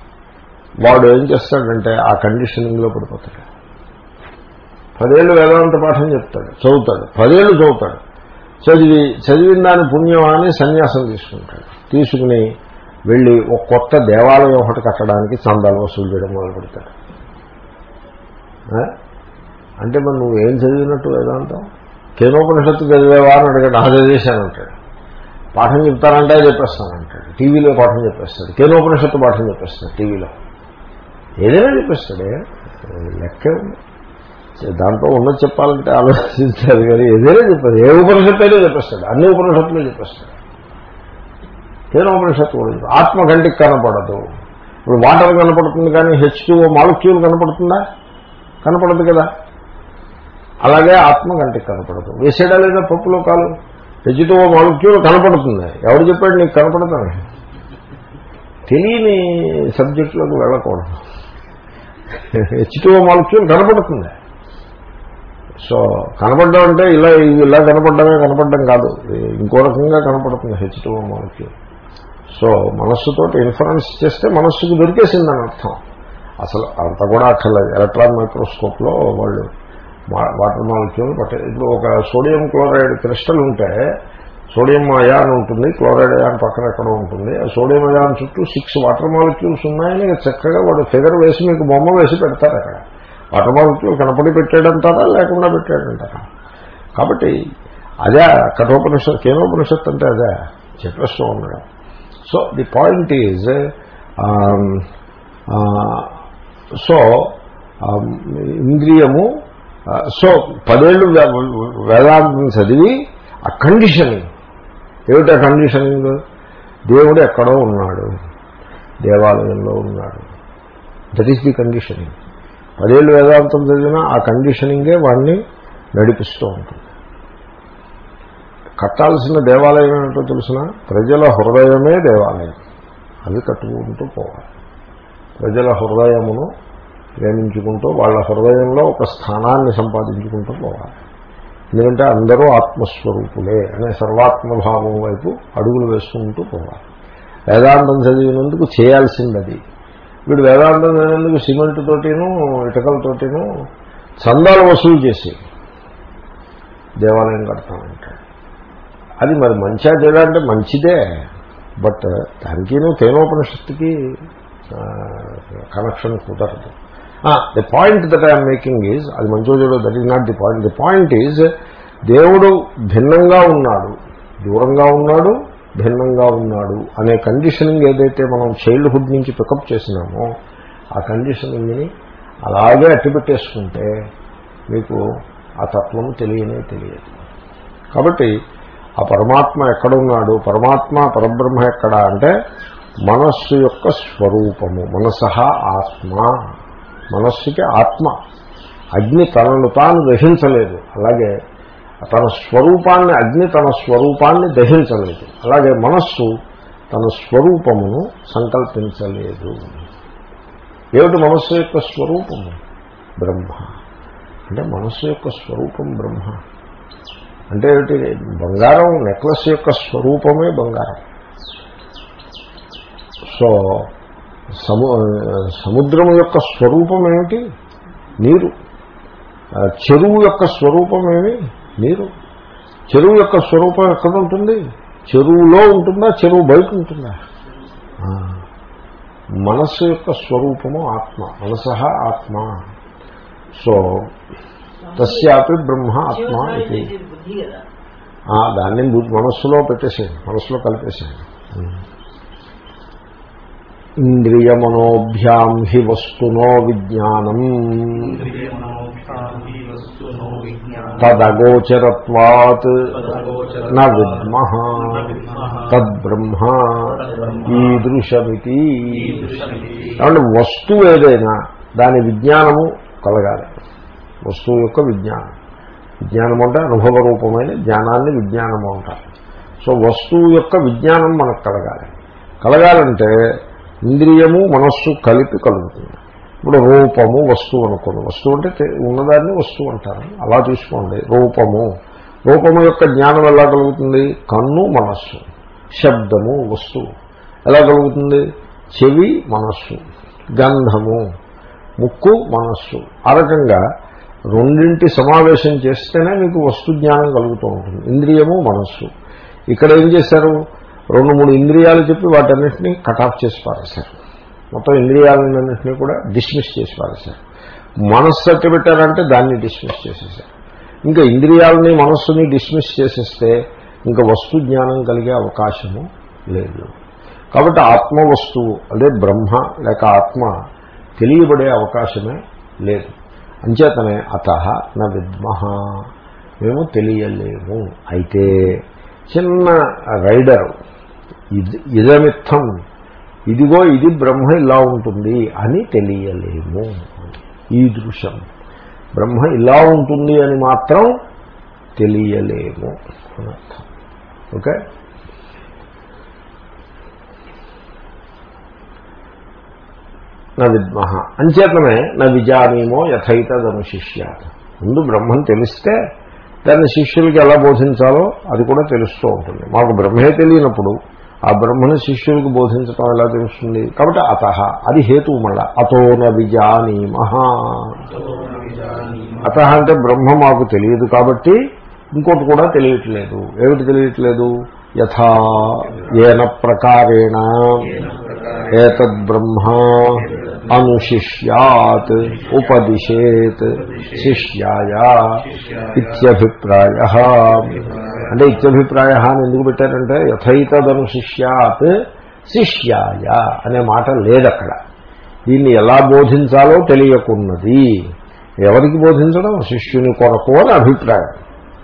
వాడు ఏం చేస్తాడంటే ఆ కండిషనింగ్లో పడిపోతాడు. పదేళ్ళు వేదాంత పాఠం చెప్తాడు చదువుతాడు. పదేళ్ళు చదువుతాడు. చదివి చదివిన దాని పుణ్యమాని సన్యాసం తీసుకుంటాడు. తీసుకుని వెళ్ళి ఒక కొత్త దేవాలయం ఒకటి కట్టడానికి చందాలు వసూలు చేయడం మొదలు పెడతాడు. అంటే మరి నువ్వు ఏం చదివినట్టు వేదాంతం? కేనోపనిషత్తు చదివేవా అని అడిగాడు ఆ చదివేశానంటాడు పాఠం చెప్తానంటే చెప్పేస్తానంటాడు టీవీలో పాఠం చెప్పేస్తాడు. కేనోపనిషత్తు పాఠం చెప్పేస్తాడు టీవీలో. ఏదైనా చెప్పేస్తాడే. లెక్కే ఉంది. దాంట్లో ఉన్నది చెప్పాలంటే ఆలోచించాలి కానీ ఏదైనా చెప్పారు ఏ ఉపనిషత్తు అయినా చెప్పేస్తాడు. అన్ని ఉపనిషత్తులు చెప్పేస్తాడు. కేనోపనిషత్తు కూడా ఆత్మ కంటికి కనపడదు. ఇప్పుడు వాటర్ కనపడుతుంది కానీ హెచ్ టూ మాలిక్యూల్ కనపడుతుందా? కనపడదు కదా. అలాగే ఆత్మ కంటికి కనపడదు. వేసేడా లేదా పప్పులో కాలు? హెచ్ మాలిక్యూల్ కనపడుతుంది. ఎవరు చెప్పాడు నీకు కనపడతాను తెలియని సబ్జెక్టులకు వెళ్ళకూడదు. హెచ్ మాలిక్యూల్ కనపడుతుంది. సో కనపడడం అంటే ఇలా ఇలా కనపడమే కనపడడం కాదు. ఇంకో రకంగా కనపడుతుంది హెచ్ మాలిక్యూల్ సో మనస్సుతో ఇన్ఫరెన్స్ చేస్తే మనస్సుకు దొరికేసిందని అర్థం. అసలు అంత కూడా అక్కర్లేదు. ఎలక్ట్రాన్ మైక్రోస్కోప్లో వాళ్ళు వాటర్ మాలిక్యూల్ పట్టే ఇప్పుడు ఒక సోడియం క్లోరైడ్ క్రిస్టల్ ఉంటే సోడియం అయాన్ ఉంటుంది క్లోరైడ్ అయాన్ పక్కన ఎక్కడో ఉంటుంది ఆ సోడియం అయాన్ చుట్టూ సిక్స్ వాటర్ మాలిక్యూల్స్ ఉన్నాయని చక్కగా వాడు ఫిగర్ వేసి మీకు బొమ్మ వేసి పెడతారు అక్కడ. వాటర్ మాలిక్యూల్ కనపడి పెట్టాడంటారా లేకుండా పెట్టాడంటారా? కాబట్టి అదే కఠోపనిషత్ కేనోపనిషత్ అంటే అదే చెప్పేస్తూ ఉన్నాడు. So the point is so ఇంద్రియము సో పదేళ్ళు వేదాంతం చదివి ఆ కండిషనింగ్ ఏమిటా కండిషనింగ్ దేవుడు ఎక్కడో ఉన్నాడు. దేవాలయంలో ఉన్నాడు. దట్ ఈస్ ది కండిషనింగ్ పదేళ్ళు వేదాంతం చదివినా ఆ కండిషనింగే వాడిని నడిపిస్తూ ఉంటుంది. కట్టాల్సిన దేవాలయం ఏమిటో తెలిసిన? ప్రజల హృదయమే దేవాలయం. అది కట్టుకుంటూ పోవాలి. ప్రజల హృదయమును ప్రేమించుకుంటూ వాళ్ళ హృదయంలో ఒక స్థానాన్ని సంపాదించుకుంటూ పోవాలి. ఎందుకంటే అందరూ ఆత్మస్వరూపులే అనే సర్వాత్మభావం వైపు అడుగులు వేసుకుంటూ పోవాలి. వేదాంతం చదివినందుకు చేయాల్సింది అది వీడు వేదాంతం చదివినందుకు సిమెంట్ తోటిను ఇటకలతోటిను చందాలు వసూలు చేసి దేవాలయం కడతామంటాడు అది మరి మంచిగా చేయాలంటే మంచిదే. బట్ దానికిను తేనోపనిషత్తుకి కనెక్షన్ కుదరదు. The point that I'm making is అది మంచో చెడు that is not the point the point is దేవుడు భిన్నంగా ఉన్నాడు. దూరంగా ఉన్నాడు భిన్నంగా ఉన్నాడు అనే కండిషనింగ్ ఏదైతే మనం చైల్డ్హుడ్ నుంచి పికప్ చేసినామో ఆ కండిషనింగ్ని అలాగే అట్టిపెట్టేసుకుంటే మీకు ఆ తత్వం తెలియనే తెలియదు. కాబట్టి ఆ పరమాత్మ ఎక్కడున్నాడు? పరమాత్మ పరబ్రహ్మ ఎక్కడ? అంటే మనస్సు యొక్క స్వరూపము మనసహ ఆత్మ. మనస్సుకి ఆత్మ. అగ్ని తనను తాను దహించలేదు. అలాగే తన స్వరూపాన్ని అగ్ని తన స్వరూపాన్ని దహించలేదు. అలాగే మనస్సు తన స్వరూపమును సంకల్పించలేదు. ఏమిటి మనస్సు యొక్క స్వరూపము బ్రహ్మ. అంటే మనస్సు యొక్క స్వరూపం బ్రహ్మ. అంటే ఏమిటి? బంగారం నెక్లెస్ యొక్క స్వరూపమే బంగారం. సో సము సముద్రం యొక్క స్వరూపం ఏమిటి నీరు చెరువు యొక్క స్వరూపం ఏమి నీరు. చెరువు యొక్క స్వరూపం ఎక్కడ ఉంటుంది చెరువులో ఉంటుందా? చెరువు బయట ఉంటుందా? మనస్సు యొక్క స్వరూపము ఆత్మ. మనస ఆత్మ. సో తస్యాపి బ్రహ్మ ఆత్మ ఇది. దాన్ని మనస్సులో పెట్టేసేయండి. మనస్సులో కలిపేసేయండి. ఇంద్రియమనోభ్యాం హి వస్తునో విజ్ఞానం. తదగోచరత్వాత్ న విద్మః తద్బ్రహ్మ. ఈదృశమితి. కాబట్టి వస్తువు ఏదైనా దాని విజ్ఞానము కలగాలి. వస్తువు యొక్క విజ్ఞానం. విజ్ఞానం అంటే అనుభవ రూపమైన జ్ఞానాన్ని విజ్ఞానము అంటారు. సో వస్తువు యొక్క విజ్ఞానం మనకు కలగాలి. కలగాలంటే ఇంద్రియము మనస్సు కలిపి కలుగుతుంది. ఇప్పుడు రూపము వస్తువు అనుకోండి. వస్తువు అంటే ఉన్నదాన్ని వస్తువు అంటారు. అలా చూసుకోండి. రూపము. రూపము యొక్క జ్ఞానం ఎలా కలుగుతుంది? కన్ను మనస్సు. శబ్దము వస్తువు. ఎలా కలుగుతుంది? చెవి మనస్సు. గంధము. ముక్కు మనస్సు. ఆ రకంగా రెండింటి సమావేశం చేస్తేనే మీకు వస్తు జ్ఞానం కలుగుతూ ఉంటుంది. ఇంద్రియము మనస్సు. ఇక్కడ ఏం చేశారు? రెండు మూడు ఇంద్రియాలు చెప్పి వాటన్నింటినీ కట్ ఆఫ్ చేసి పారేశారు. మొత్తం ఇంద్రియాలన్నింటినీ కూడా డిస్మిస్ చేసి పారేశారు. మనస్సు అట్టి పెట్టారంటే దాన్ని డిస్మిస్ చేసేసారు ఇంకా ఇంద్రియాలని మనస్సుని డిస్మిస్ చేసేస్తే ఇంకా వస్తు జ్ఞానం కలిగే అవకాశము లేదు. కాబట్టి ఆత్మ వస్తువు అదే బ్రహ్మ లేక ఆత్మ తెలియబడే అవకాశమే లేదు. అంచేతనే అత నా విద్మహ. మేము తెలియలేము. అయితే చిన్న రైడర్ ఇదమిత్తం. ఇదిగో ఇది బ్రహ్మ ఇలా ఉంటుంది అని తెలియలేము. ఈ దృశ్యం. బ్రహ్మ ఇలా ఉంటుంది అని మాత్రం తెలియలేము. అని అర్థం ఓకే? నా విద్మహ అంచేతనే నా విజానీమో యథైతదనుశిష్యాత్. ముందు బ్రహ్మం తెలిస్తే దాన్ని శిష్యులకి ఎలా బోధించాలో అది కూడా తెలుస్తూ ఉంటుంది. మాకు బ్రహ్మే తెలియనప్పుడు ఆ బ్రహ్మను శిష్యులకు బోధించటం ఎలా తెలుస్తుంది? కాబట్టి అత అది హేతువు మళ్ళా. అతోన న విజానీమహ అత అంటే బ్రహ్మ మాకు తెలియదు కాబట్టి ఇంకోటి కూడా తెలియట్లేదు. ఏమిటి తెలియట్లేదు? యథా ఏన ప్రకారేణ ఏతద్ బ్రహ్మ అనుశిష్యాత్ ఉపదిశేత్ శిష్యాయ ఇత్యభిప్రాయ. అంటే ఇత్యభిప్రాయ అని ఎందుకు పెట్టారంటే యథైతదనుశిష్యాత్ శిష్యాయ అనే మాట లేదు అక్కడ దీన్ని ఎలా బోధించాలో తెలియకున్నది. ఎవరికి బోధించడం? శిష్యుని కొరకు అని అభిప్రాయం.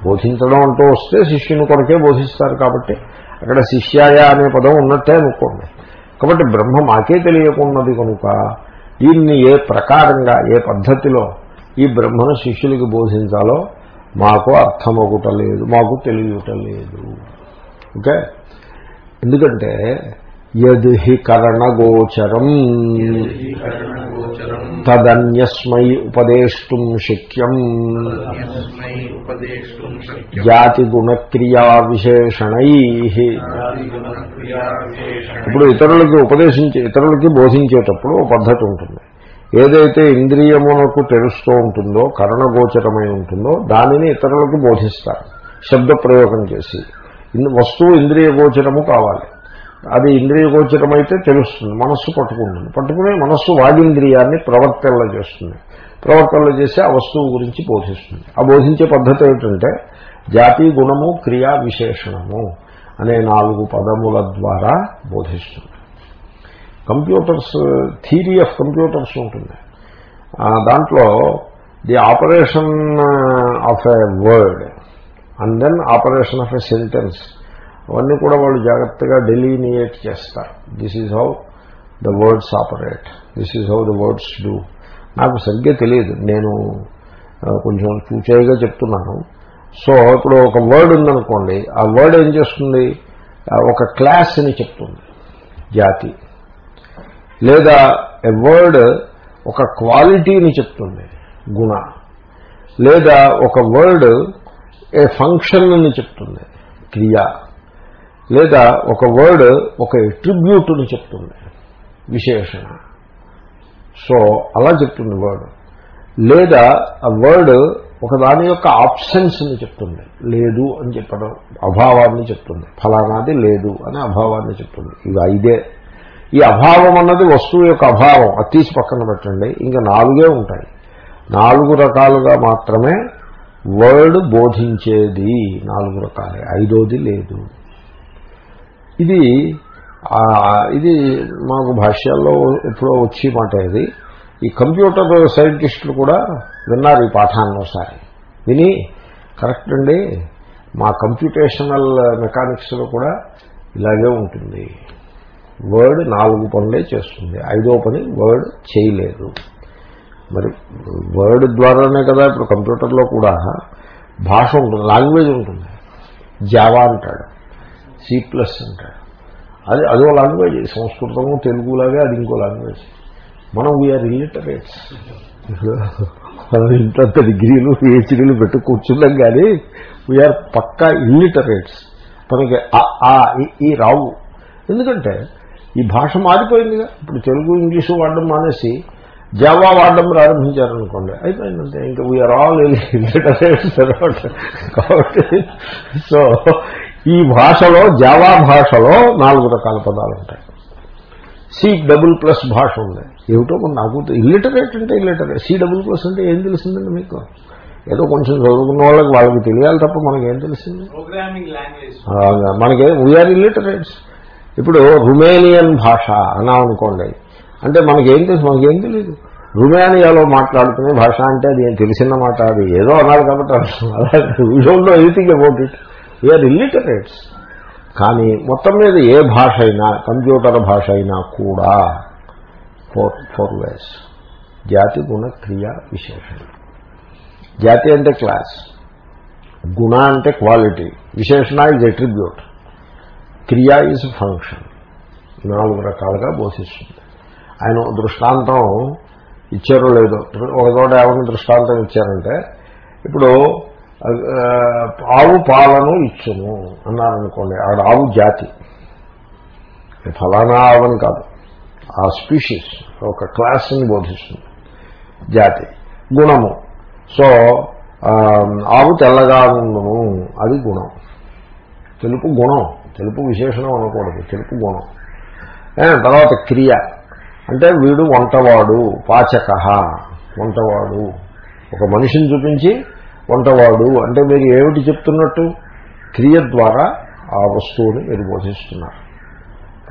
బోధించడం అంటూ వస్తే శిష్యుని కొరకే బోధిస్తారు కాబట్టి. అక్కడ శిష్యాయ అనే పదం ఉన్నట్టే అనుకోండి. కాబట్టి బ్రహ్మ మాకే తెలియకున్నది కనుక దీన్ని ఏ ప్రకారంగా ఏ పద్ధతిలో ఈ బ్రహ్మను శిష్యులకి బోధించాలో మాకు అర్థమగుటలేదు మాకు తెలియటలేదు ఓకే? ఎందుకంటే యద్ కరణగోచరం తదన్యస్మై ఉపదేష్టం శక్యం. జాతిగుణక్రియా విశేషణై. ఇప్పుడు ఇతరులకి ఉపదేశించే ఇతరులకి బోధించేటప్పుడు పద్ధతి ఉంటుంది. ఏదైతే ఇంద్రియమునకు తెలుస్తూ ఉంటుందో కరణగోచరమై ఉంటుందో దానిని ఇతరులకు బోధిస్తారు శబ్ద ప్రయోగం చేసి వస్తువు ఇంద్రియ గోచరము కావాలి. అది ఇంద్రియ గోచరమైతే తెలుస్తుంది మనస్సు పట్టుకుంటుంది. పట్టుకుని మనస్సు వాగింద్రియాన్ని ప్రవర్తనలో చేస్తుంది. ప్రవర్తనలు చేసి ఆ వస్తువు గురించి బోధిస్తుంది. ఆ బోధించే పద్ధతి ఏమిటంటే జాతి గుణము క్రియా విశేషణము అనే నాలుగు పదముల ద్వారా బోధిస్తుంది. కంప్యూటర్స్ థీరీ ఆఫ్ కంప్యూటర్స్ ఉంటుంది. దాంట్లో the operation of a word and then operation of a sentence అవన్నీ కూడా వాళ్ళు జాగ్రత్తగా డెలీనియేట్ చేస్తారు. This is how the words operate this is how the words do నాకు సరిగ్గా తెలియదు. నేను కొంచెం చూచేయగా చెప్తున్నాను. సో ఇప్పుడు ఒక వర్డ్ ఉందనుకోండి. ఆ వర్డ్ ఏం చేస్తుంది? ఒక ఒక క్లాస్ని చెప్తుంది. జాతి. లేదా ఎ వర్డ్ ఒక క్వాలిటీని చెప్తుంది గుణ. లేదా ఒక వర్డ్ ఏ ఫంక్షన్ని చెప్తుంది క్రియ. లేదా ఒక వర్డ్ ఒక ఎట్రిబ్యూట్ని చెప్తుంది విశేషణ. సో అలా చెప్తుంది వర్డ్ లేదా ఆ వర్డ్ ఒక దాని యొక్క ఆప్షన్స్ని చెప్తుంది లేదు అని చెప్పడం అభావాన్ని చెప్తుంది. ఫలానాది లేదు అని అభావాన్ని చెప్తుంది. ఇవి ఐదే ఈ అభావం అన్నది వస్తువు యొక్క అభావం. అది తీసి పక్కన పెట్టండి. ఇంకా నాలుగే ఉంటాయి. నాలుగు రకాలుగా మాత్రమే వర్డ్ బోధించేది నాలుగు రకాలే. ఐదోది లేదు. ఇది ఇది మాకు భాష్యాల్లో ఎప్పుడో వచ్చి మాట ఇది. ఈ కంప్యూటర్ సైంటిస్టులు కూడా విన్నారు ఈ పాఠాన్ని ఒకసారి. విని కరెక్ట్ అండి మా కంప్యూటేషనల్ మెకానిక్స్లో కూడా ఇలాగే ఉంటుంది. వర్డ్ నాలుగు పనులే చేస్తుంది. ఐదో పని వర్డ్ చేయలేదు. మరి వర్డ్ ద్వారానే కదా ఇప్పుడు కంప్యూటర్లో కూడా భాష ఉంటుంది లాంగ్వేజ్ ఉంటుంది. జావా అంటాడు సి ప్లస్ అంటాడు. అది అదో లాంగ్వేజ్ సంస్కృతము తెలుగులాగే అది ఇంకో లాంగ్వేజ్. మనం వీఆర్ ఇల్లిటరేట్స్ ఇంత డిగ్రీలు పిహెచ్డీలు పెట్టు కూర్చున్నాం కానీ వీఆర్ పక్కా ఇల్లిటరేట్స్ మనకి ఈ రావు. ఎందుకంటే ఈ భాష మారిపోయిందిగా. ఇప్పుడు తెలుగు ఇంగ్లీషు వాడడం మానేసి జావా వాడడం ప్రారంభించారనుకోండి అయిపోయిందంటే ఇంకా వీఆర్ ఆల్ <laughs> కాబట్టి సో ఈ భాషలో జావా భాషలో నాలుగు రకాల పదాలు ఉంటాయి. సి డబుల్ ప్లస్ భాష ఉంది. ఏమిటో మన నాకు ఇల్లిటరేట్ అంటే ఇల్లిటరేట్ సి డబుల్ ప్లస్ అంటే ఏం తెలిసిందండి మీకు? ఏదో కొంచెం చదువుకున్న వాళ్ళకి వాళ్ళకి తెలియాలి తప్ప మనకి ఏం తెలిసింది మనకి వీఆర్ ఇల్లిటరేట్స్ ఇప్పుడు రుమేనియన్ భాష అన్నా అనుకోండి అంటే మనకేం తెలుసు మనకేం తెలియదు రుమేనియాలో మాట్లాడుతున్న భాష అంటే అది తెలిసిన మాట అది ఏదో అన్నారు కాబట్టి అలాగే we about it we're illiterates కానీ మొత్తం మీద ఏ భాష అయినా కంప్యూటర్ భాష అయినా కూడా ఫోర్ ఫోర్ వేస్ జాతి గుణ క్రియ విశేషణ జాతి అంటే క్లాస్ గుణ అంటే క్వాలిటీ విశేషణ ఇస్ ఎట్రిబ్యూట్ క్రియా ఈజ్ ఫంక్షన్. నాలుగు రకాలుగా బోధిస్తుంది. ఆయన దృష్టాంతం ఇచ్చారో లేదో ఒక చోట ఎవరిని దృష్టాంతం ఇచ్చారంటే ఇప్పుడు ఆవు పాలను ఇచ్చును అన్నారనుకోండి ఆడ ఆవు జాతి. ఫలానా ఆవని కాదు. ఆ స్పీషీస్ ఒక క్లాస్ని బోధిస్తుంది. జాతి గుణము. సో ఆవు తెల్లగా ఉండును అది గుణం. తెలుపు గుణం. తెలుపు విశేషణం అనకూడదు తెలుపు గుణం. తర్వాత క్రియ. అంటే వీడు వంటవాడు పాచక వంటవాడు. ఒక మనిషిని చూపించి వంటవాడు. అంటే మీరు ఏమిటి చెప్తున్నట్టు? క్రియ ద్వారా ఆ వస్తువుని మీరు బోధిస్తున్నారు.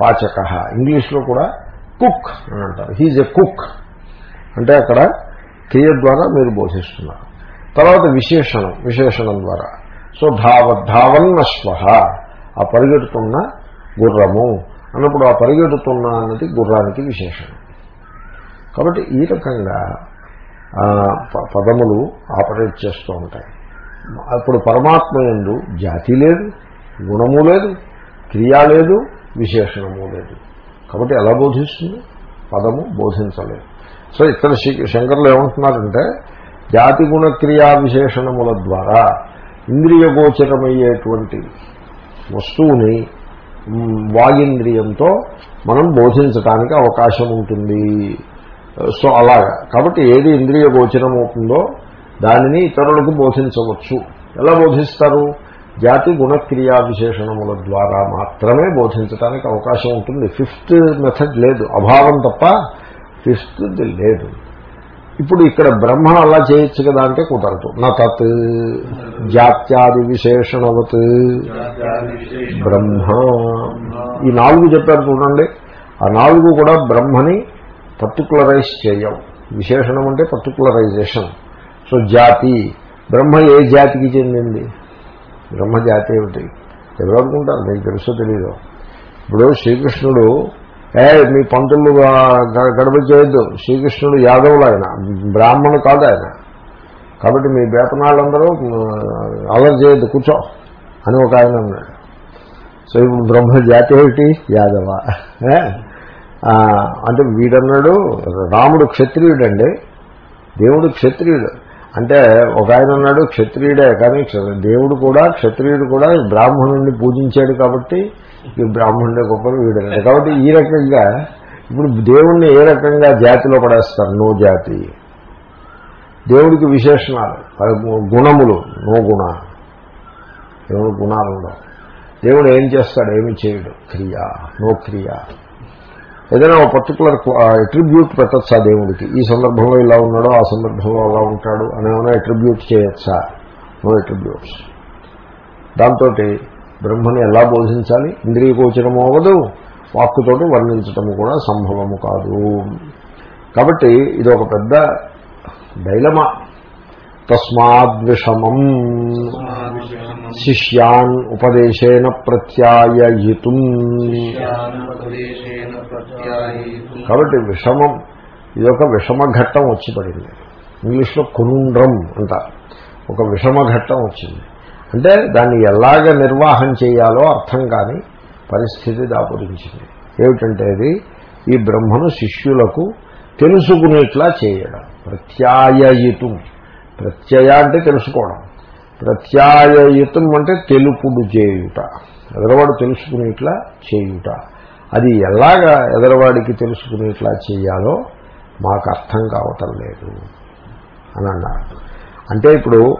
పాచక. ఇంగ్లీష్లో కూడా కుక్ అని అంటారు. He's a cook. అంటే అక్కడ క్రియ ద్వారా మీరు బోధిస్తున్నారు. తర్వాత విశేషణం విశేషణం ద్వారా. సో ధావ ధావన్నశ్వ ఆ పరిగెడుతున్న గుర్రము. అన్నప్పుడు ఆ పరిగెడుతున్న అన్నది గుర్రానికి విశేషణం కాబట్టి ఈ రకంగా పదములు ఆపరేట్ చేస్తూ ఉంటాయి. అప్పుడు పరమాత్మ ఎందు జాతి లేదు గుణము లేదు క్రియ లేదు విశేషణము లేదు. కాబట్టి ఎలా బోధిస్తుంది? పదము బోధించలేదు. సో ఇక్కడ శంకరులు ఏమంటున్నారంటే జాతి గుణ క్రియా విశేషణముల ద్వారా ఇంద్రియ గోచరమయ్యేటువంటి వస్తువుని వాయింద్రియంతో మనం బోధించటానికి అవకాశం ఉంటుంది. సో అలాగా. కాబట్టి ఏది ఇంద్రియ గోచరం అవుతుందో దానిని ఇతరులకు బోధించవచ్చు. ఎలా బోధిస్తారు? జాతి గుణక్రియా విశేషణముల ద్వారా మాత్రమే బోధించడానికి అవకాశం ఉంటుంది. ఫిఫ్త్ మెథడ్ లేదు. అభావం తప్ప ఫిఫ్త్ లేదు. ఇప్పుడు ఇక్కడ బ్రహ్మ అలా చేయొచ్చు కదా అంటే కుదరదు. నా తత్ జాత్యాది విశేషణవత్ బ్రహ్మ. ఈ నాలుగు చెప్పారు చూడండి. ఆ నాలుగు కూడా బ్రహ్మని పర్టికులరైజ్ చేయం విశేషణం అంటే పర్టికులరైజేషన్ సో జాతి. బ్రహ్మ ఏ జాతికి చెందింది? బ్రహ్మ జాతి ఏమిటి? ఎవరు అనుకుంటారు? మీకు తెలుసో తెలీదు. ఇప్పుడు శ్రీకృష్ణుడు ఏ మీ పంతులు గడప చేయొద్దు. శ్రీకృష్ణుడు యాదవులు ఆయన. బ్రాహ్మణు కాదు ఆయన. కాబట్టి మీ వేతనాళ్ళందరూ అలర్ చేయొద్దు. కూర్చో అని ఒక ఆయన అన్నాడు. సో ఇప్పుడు బ్రహ్మ జాతి ఏమిటి? యాదవ. అంటే వీడన్నాడు రాముడు క్షత్రియుడండి. దేవుడు క్షత్రియుడు. అంటే ఒక ఆయన ఉన్నాడు క్షత్రియుడే. కానీ దేవుడు కూడా క్షత్రియుడు కూడా బ్రాహ్మణుడిని పూజించాడు కాబట్టి బ్రాహ్మణుడే గొప్ప వీడు కాబట్టి ఈ రకంగా ఇప్పుడు దేవుణ్ణి ఏ రకంగా జాతిలో పడేస్తారు? నో జాతి. దేవుడికి విశేషణాలు గుణములు నో గుణ. దేవుడు గుణాలు దేవుడు ఏం చేస్తాడు? ఏమి చేయడు? క్రియ నో క్రియ. ఏదైనా ఒక పర్టికులర్ అట్రిబ్యూట్ పెట్టచ్చా దేవుడికి? ఈ సందర్భంలో ఇలా ఉన్నాడో ఆ సందర్భంలో అలా ఉంటాడు అని ఏమైనా అట్రిబ్యూట్ చేయొచ్చా? నో అట్రిబ్యూట్స్ దాంతో బ్రహ్మని ఎలా బోధించాలి? ఇంద్రియ గోచరం అవ్వదు. వాక్కుతోటి వర్ణించటము కూడా సంభవము కాదు. కాబట్టి ఇది ఒక పెద్ద డైలమా. తస్మాద్విషమం శిష్యాన్ ఉపదేశేన ప్రత్యాయయితు. కాబట్టి విషమం ఇది ఒక విషమ ఘట్టం వచ్చి పడింది. ఇంగ్లీష్లో కొనుండ్రం అంటారు. ఒక విషమఘట్టం వచ్చింది. అంటే దాన్ని ఎలాగ నిర్వాహం చేయాలో అర్థం కాని పరిస్థితి దాపురించింది. ఏమిటంటే అది ఈ బ్రహ్మను శిష్యులకు తెలుసుకునేట్లా చేయడం. ప్రత్యాయయుతం. ప్రత్యయ అంటే తెలుసుకోవడం. ప్రత్యాయయుతం అంటే తెలుపుడు చేయుట. ఎదరవాడు తెలుసుకునేట్లా చేయుట. అది ఎలాగా ఎదరవాడికి తెలుసుకునేట్లా చేయాలో మాకు అర్థం కావటం లేదు. అని అన్నారు. అంటే ఇప్పుడు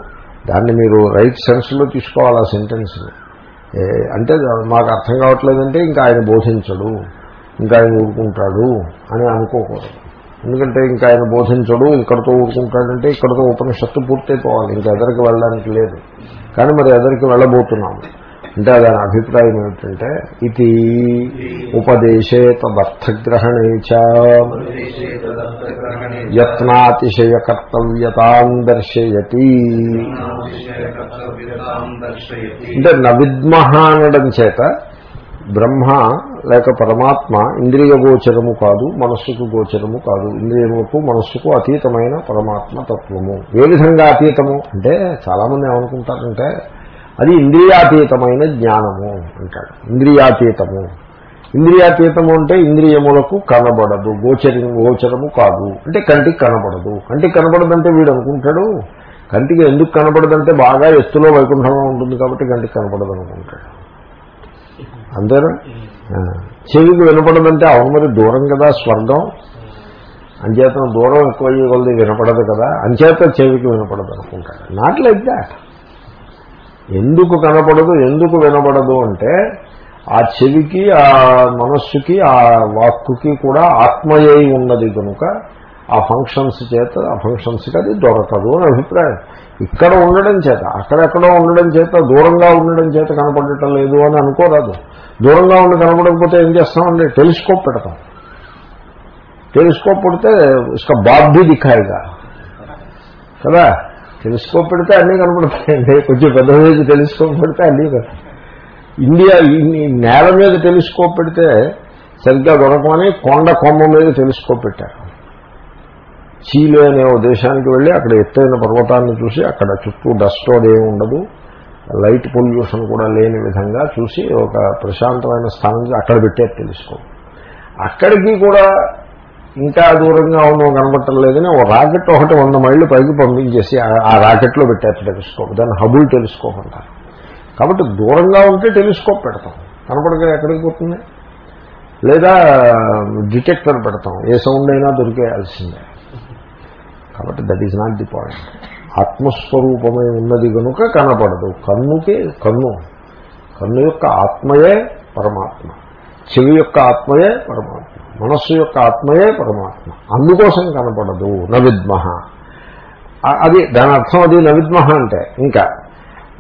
దాన్ని మీరు రైట్ సెన్స్లో తీసుకోవాలి ఆ సెంటెన్స్ని. అంటే మాకు అర్థం కావట్లేదంటే ఇంకా ఆయన బోధించడు ఇంకా ఆయన ఊరుకుంటాడు అని అనుకోకూడదు. ఎందుకంటే ఇంకా ఆయన బోధించడు ఇక్కడతో ఊరుకుంటాడంటే ఇక్కడతో ఉపనిషత్తు పూర్తయిపోవాలి ఇంకా ఎదరికి వెళ్ళడానికి లేదు. కానీ మరి ఎదరికి వెళ్ళబోతున్నాము. అంటే దాని అభిప్రాయం ఏమిటంటే ఇది ఉపదేశే తదర్థగ్రహణే యత్నాతిశయ కర్తవ్యతాం దర్శయతి. అంటే నవిద్మహ అనడం చేత బ్రహ్మ లేక పరమాత్మ ఇంద్రియ గోచరము కాదు మనస్సుకు గోచరము కాదు. ఇంద్రియములకు మనస్సుకు అతీతమైన పరమాత్మ తత్వము. ఏ విధంగా అతీతము? అంటే చాలామంది ఏమనుకుంటారంటే అది ఇంద్రియాతీతమైన జ్ఞానము అంటాడు. ఇంద్రియాతీతము. ఇంద్రియాతీతము అంటే ఇంద్రియములకు కనబడదు. గోచరి గోచరము కాదు. అంటే కంటికి కనబడదు. కంటికి కనబడదంటే వీడు అనుకుంటాడు. కంటికి ఎందుకు కనబడదంటే బాగా ఎత్తులో వైకుంఠంలో ఉంటుంది కాబట్టి కంటికి కనబడదు అనుకుంటాడు. అంతేనా? చెవికి వినపడదంటే అవును మరి దూరం కదా స్వర్గం. అంచేత దూరం ఎక్కువ కొలది వినపడదు కదా. అంచేత చెవికి వినపడదు అనుకుంటాడు. నాట్ లైక్ దాట్ ఎందుకు కనపడదు ఎందుకు వినపడదు అంటే ఆ చెవికి ఆ మనస్సుకి ఆ వాక్కుకి కూడా ఆత్మయ్యి ఉన్నది కనుక ఆ ఫంక్షన్స్ చేత ఆ ఫంక్షన్స్కి అది దొరకదు అని అభిప్రాయం. ఇక్కడ ఉండడం చేత అక్కడెక్కడో ఉండడం చేత దూరంగా ఉండడం చేత కనపడటం లేదు అని అనుకోరాదు. దూరంగా ఉండి కనపడకపోతే ఏం చేస్తామండి? టెలిస్కోప్ పెడతాం. టెలిస్కోప్ పెడితే ఇసుక బాధ్య దిఖాయిగా కదా? టెలిస్కోప్ పెడితే అన్నీ కనపడతాయండి. కొంచెం పెద్ద మీద టెలిస్కోప్ పెడితే అన్నీ ఇండియా నేల మీద టెలిస్కోప్ పెడితే సరిగ్గా దొరకమని కొండ కొమ్మ మీద టెలిస్కోప్ పెట్టారు చీలే అనే దేశానికి వెళ్ళి అక్కడ ఎత్తైన పర్వతాన్ని చూసి అక్కడ చుట్టూ డస్ట్ అదేమి ఉండదు. లైట్ పొల్యూషన్ కూడా లేని విధంగా చూసి ఒక ప్రశాంతమైన స్థానం అక్కడ పెట్టారు టెలిస్కోప్ అక్కడికి కూడా ఇంకా దూరంగా ఉన్న కనబట్టం లేదని ఒక రాకెట్ ఒకటి వంద మైళ్ళు పైకి పంపించేసి ఆ రాకెట్లో పెట్టారు టెలిస్కోప్. దాన్ని హబుల్ టెలిస్కోప్ అంటారు. కాబట్టి దూరంగా ఉంటే టెలిస్కోప్ పెడతాం. కనపడగా ఎక్కడికి పోతుంది? లేదా డిటెక్టర్ పెడతాం. ఏ సౌండ్ అయినా దొరికేయాల్సిందే. కాబట్టి that is not the point ఆత్మస్వరూపమై ఉన్నది కనుక కనపడదు. కన్నుకి కన్ను. కన్ను యొక్క ఆత్మయే పరమాత్మ. చెవి యొక్క ఆత్మయే పరమాత్మ. మనస్సు యొక్క ఆత్మయే పరమాత్మ. అందుకోసం కనపడదు నవిద్మ అది దాని అర్థం అది నవిద్మ అంటే. ఇంకా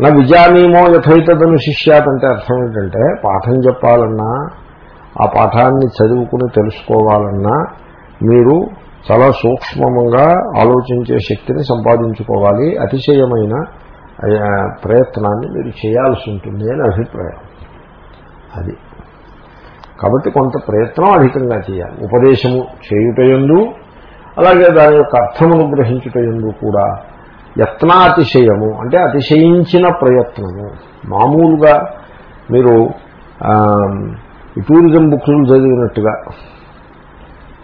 నా విజానీమో యథైతను శిష్యాత్ అంటే అర్థం ఏంటంటే పాఠం చెప్పాలన్నా ఆ పాఠాన్ని చదువుకుని తెలుసుకోవాలన్నా మీరు చాలా సూక్ష్మంగా ఆలోచించే శక్తిని సంపాదించుకోవాలి అతిశయమైన ప్రయత్నాన్ని మీరు చేయాల్సి ఉంటుంది అని అభిప్రాయం. అది. కాబట్టి కొంత ప్రయత్నం అధికంగా చేయాలి. ఉపదేశము చేయుటయందు అలాగే దాని యొక్క అర్థమును గ్రహించుటయందు కూడా యత్నాతిశయము అంటే అతిశయించిన ప్రయత్నము. మామూలుగా మీరు టూరిజం బుక్లు చదివినట్టుగా.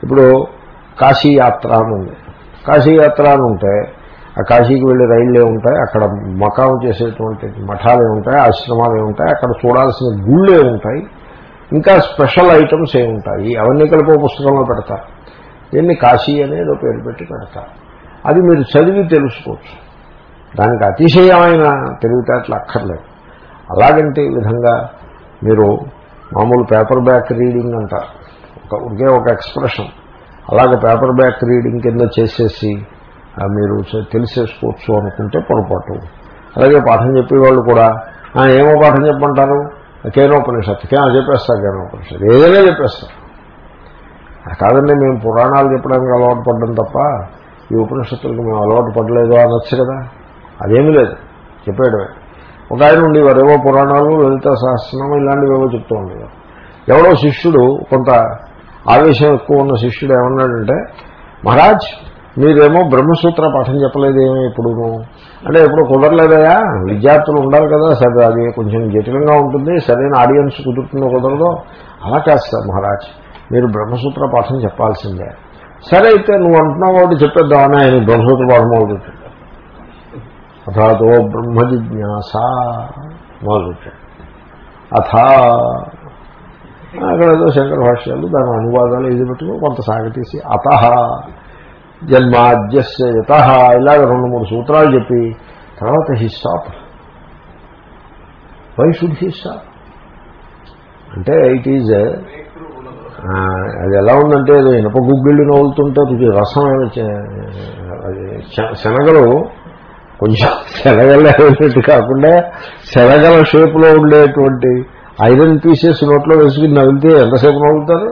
ఇప్పుడు కాశీయాత్ర అని ఉంది. కాశీయాత్ర అని ఉంటే ఆ కాశీకి వెళ్ళి రైళ్ళే ఉంటాయి అక్కడ మకాం చేసేటువంటి మఠాలే ఉంటాయి ఆశ్రమాలే ఉంటాయి అక్కడ చూడాల్సిన గుళ్ళే ఉంటాయి. ఇంకా స్పెషల్ ఐటమ్స్ ఏ ఉంటాయి? అవన్నీ కలిపి పుస్తకంలో పెడతారు. దీన్ని కాశీ అనేది పేరు పెట్టి పెడతారు. అది మీరు చదివి తెలుసుకోవచ్చు. దానికి అతిశయమైన తెలివితేటలు అక్కర్లేదు. అలాగంటే ఈ విధంగా మీరు మామూలు పేపర్ బ్యాక్ రీడింగ్ అంటారు. ఒక ఒకే ఒక ఎక్స్ప్రెషన్ అలాగే పేపర్ బ్యాక్ రీడింగ్ కింద చేసేసి మీరు తెలిసేసుకోవచ్చు అనుకుంటే పొరపాటు. అలాగే పాఠం చెప్పేవాళ్ళు కూడా ఏమో పాఠం చెప్పమంటారు? కేనోపనిషత్తు. కే చెప్పేస్తారు కేనోపనిషత్తు. ఏదైనా చెప్పేస్తారు. కాదండి మేము పురాణాలు చెప్పడానికి అలవాటు పడ్డం తప్ప ఈ ఉపనిషత్తులకు మేము అలవాటు పడలేదు అనొచ్చు కదా. అదేమీ లేదు. చెప్పేయడమే. ఒక ఆయన ఉండేవారు ఏవో పురాణాలు లలిత సహస్రం ఇలాంటివి ఏవో చెప్తూ ఉండేవారు. ఎవడో శిష్యుడు కొంత ఆవేశం ఎక్కువ ఉన్న శిష్యుడు ఏమన్నాడంటే మహారాజ్ మీరేమో బ్రహ్మసూత్ర పాఠం చెప్పలేదేమో ఇప్పుడు అంటే ఎప్పుడు కుదరలేదయా? విద్యార్థులు ఉండాలి కదా సరే అది కొంచెం జటిలంగా ఉంటుంది సరైన ఆడియన్స్ కుదురుతుందో కుదరదో. అలా కాదు సార్ మహారాజ్ మీరు బ్రహ్మసూత్ర పాఠం చెప్పాల్సిందే. సరే అయితే నువ్వు అంటున్నావు కాబట్టి చెప్పేద్దామని ఆయన బ్రహ్మసూత్ర పాఠం మొదలుపెట్టాడు. అథాతో బ్రహ్మ జిజ్ఞాస మొదలుపెట్టాడు. అథా అక్కడ ఏదో శంకర భాష్యాలు దాని అనువాదాలు ఇది పెట్టుకుని కొంత సాగతీసి అత జన్మాద్యస్య యత. ఇలాగ రెండు మూడు సూత్రాలు చెప్పి తర్వాత he stop why should he stop అంటే ఇట్ ఈజ్ అది ఎలా ఉందంటే ఏదో ఇనప గుగ్గిళ్ళు నవ్వులుతుంటే ఇది రసం శనగలు కొంచెం శనగలు అయినట్టు కాకుండా శనగల షేపులో ఉండేటువంటి ఐరన్ పీసెస్ నోట్లో వేసుకుని నవ్వితే ఎంతసేపు నవ్వుతారు?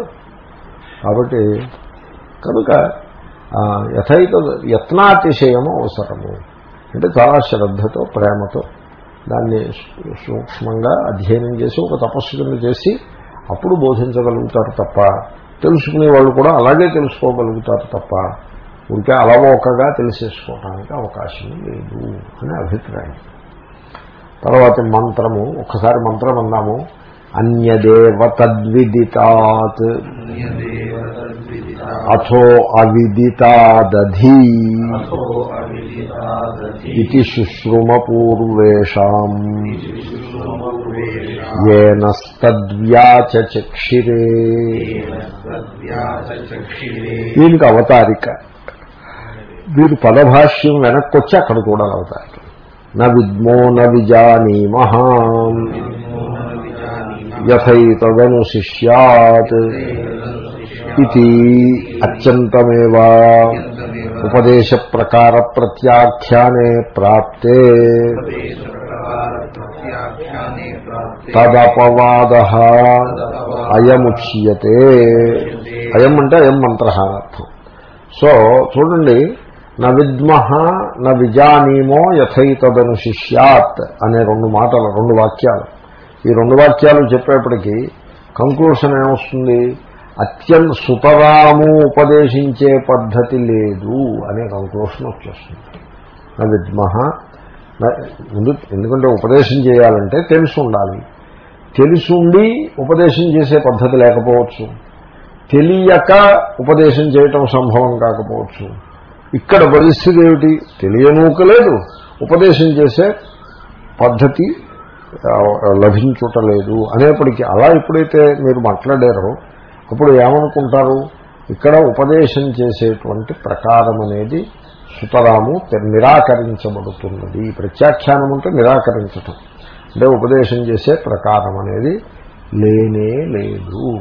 కాబట్టి కనుక యథైత యత్నాతిశయము అవసరము. అంటే చాలా శ్రద్ధతో ప్రేమతో దాన్ని సూక్ష్మంగా అధ్యయనం చేసి ఒక తపస్సు కింద చేసి అప్పుడు బోధించగలుగుతారు తప్ప తెలుసుకునే వాళ్ళు కూడా అలాగే తెలుసుకోగలుగుతారు తప్ప ఉంటే అలవోకగా తెలిసేసుకోవడానికి అవకాశం లేదు అని అభిప్రాయం. తర్వాత మంత్రము ఒక్కసారి మంత్రం అందాము అన్యదేవ తద్విదితాత్ అథో అవిదితాదధి ఇది శుశ్రుమపూర్వేషాం ఏనస్తద్వ్యాచక్షిరే దీనికి అవతారిక వీరు పదభాష్యం వెనక్కొచ్చి అక్కడ చూడాలి అవతారిక న విద్మో న విజానీమహ. యథైతదను శిష్యాత్ ఇది అత్యంతమేవా ఉపదేశ ప్రకార ప్రత్యాఖ్యానే ప్రాప్తే తదపవాద అయముచ్యతే అయం అంటే అయం మంత్ర అర్థం। సో చూడండి న విద్మహ న విజానీమో యథైతదను శిష్యాత్ అనే రెండు మాటలు రెండు వాక్యాలు। ఈ రెండు వాక్యాలు చెప్పేప్పటికీ కంక్లూషన్ ఏమొస్తుంది? అత్యంత సుతరాము ఉపదేశించే పద్ధతి లేదు అనే కంక్లూషన్ వచ్చేస్తుంది. నా విద్మహ ముందు ఎందుకంటే ఉపదేశం చేయాలంటే తెలిసి ఉండాలి. తెలిసుండి ఉపదేశం చేసే పద్ధతి లేకపోవచ్చు. తెలియక ఉపదేశం చేయటం సంభవం కాకపోవచ్చు. ఇక్కడ పరిస్థితి ఏమిటి? తెలియనూకలేదు ఉపదేశం చేసే పద్ధతి లభించుటలేదు. అనేప్పటికీ అలా ఎప్పుడైతే మీరు మాట్లాడారో అప్పుడు ఏమనుకుంటారు? ఇక్కడ ఉపదేశం చేసేటువంటి ప్రకారం అనేది సుతరాము నిరాకరించబడుతున్నది. ప్రత్యాఖ్యానం అంటే నిరాకరించటం. అంటే ఉపదేశం చేసే ప్రకారం అనేది లేనే లేదు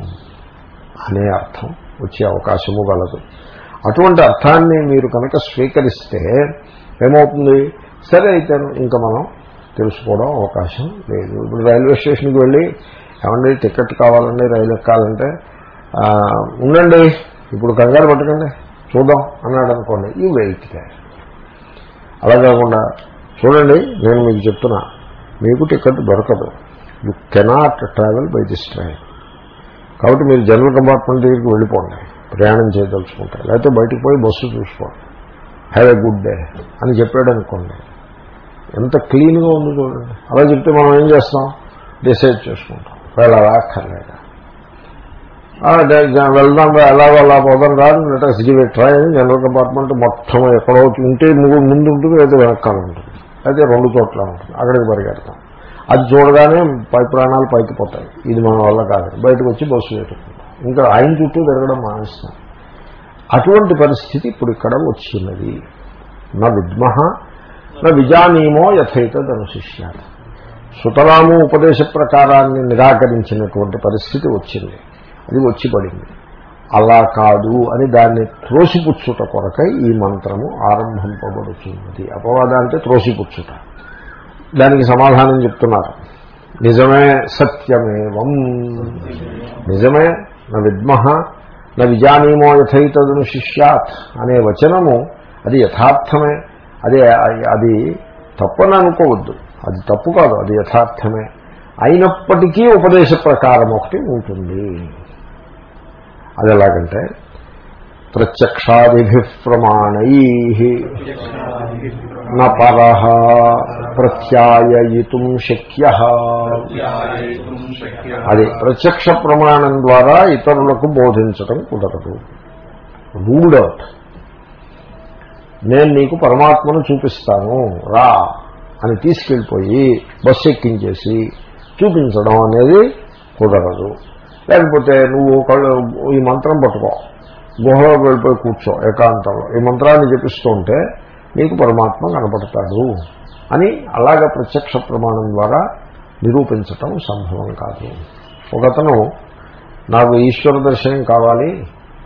అనే అర్థం వచ్చే అవకాశము గలదు. అటువంటి అర్థాన్ని మీరు కనుక స్వీకరిస్తే ఏమవుతుంది? సరే అయితే ఇంకా మనం తెలుసుకోవడం అవకాశం లేదు. ఇప్పుడు రైల్వే స్టేషన్కి వెళ్ళి ఏమండి టికెట్ కావాలండి రైలు ఎక్కాలంటే ఉండండి ఇప్పుడు కంగారు పట్టకండి చూద్దాం అన్నాడు అనుకోండి ఈ వెయిట్ అలా కాకుండా చూడండి నేను మీకు చెప్తున్నా మీకు టికెట్ దొరకదు. You cannot travel by this train. కాబట్టి మీరు జనరల్ కంపార్ట్మెంట్ దగ్గరికి వెళ్ళిపోండి ప్రయాణం చేయదలుచుకుంటారు లేకపోతే బయటకు పోయి బస్సు చూసుకోండి. హ్యావ్ ఎ గుడ్ డే అని చెప్పాడు అనుకోండి. ఎంత క్లీన్గా ఉంది చూడండి. అలా చెప్తే మనం ఏం చేస్తాం? డిసైడ్ చేసుకుంటాం. వెళ్ళాలా అక్కర్లేదా. వెళ్దాం ఎలా అలా పోదాం రాదు లెటర్స్ గివ్ ట్రై అని జనరల్ కంపార్ట్మెంట్ మొత్తం ఎక్కడో ఉంటే ముందు ఉంటుంది లేదా వెనకాల ఉంటుంది. అయితే రెండు చోట్ల ఉంటుంది. అక్కడికి పరిగెడతాం. అది చూడగానే పై ప్రాణాలు పైకి పోతాయి. ఇది మన వల్ల కాదు. బయటకు వచ్చి బస్సు పెట్టుకుంటాం ఇంకా ఆయన చుట్టూ తిరగడం మానేస్తాం. అటువంటి పరిస్థితి ఇప్పుడు ఇక్కడ వచ్చినది. నా విద్మహ నా విజానీమో యథైతదనుశిష్యాలు సుతరాము ఉపదేశ ప్రకారాన్ని నిరాకరించినటువంటి పరిస్థితి వచ్చింది. అది వచ్చి పడింది. అలా కాదు అని దాన్ని త్రోసిపుచ్చుట కొరకై ఈ మంత్రము ఆరంభింపబడుతున్నది అపవాద అంటే త్రోసిపుచ్చుట. దానికి సమాధానం చెప్తున్నారు. నిజమే సత్యమేవం. నిజమే నా విద్మహ నా విజానీమో యథైతదును శిష్యాత్ అనే వచనము అది యథార్థమే. అదే అది తప్పని అనుకోవద్దు. అది తప్పు కాదు అది యథార్థమే. అయినప్పటికీ ఉపదేశ ప్రకారం ఒకటి ఉంటుంది. అది ఎలాగంటే ప్రత్యక్షాదిభి ప్రమాణై నర ప్రత్యాయయితుం శక్య. అది ప్రత్యక్ష ప్రమాణం ద్వారా ఇతరులకు బోధించటం కుదరదు. రూల్డ్ అవుట్ నేను నీకు పరమాత్మను చూపిస్తాను రా అని తీసుకెళ్ళిపోయి బస్సు ఎక్కించేసి చూపించడం అనేది కుదరదు. లేకపోతే నువ్వు ఈ మంత్రం పట్టుకో. గుహలో వెళ్ళిపోయి కూర్చో ఏకాంతంలో. ఈ మంత్రాన్ని జపిస్తూ ఉంటే నీకు పరమాత్మ కనపడతాడు అని అలాగ ప్రత్యక్ష ప్రమాణం ద్వారా నిరూపించటం సంభవం కాదు. ఒకతను నాకు ఈశ్వర దర్శనం కావాలి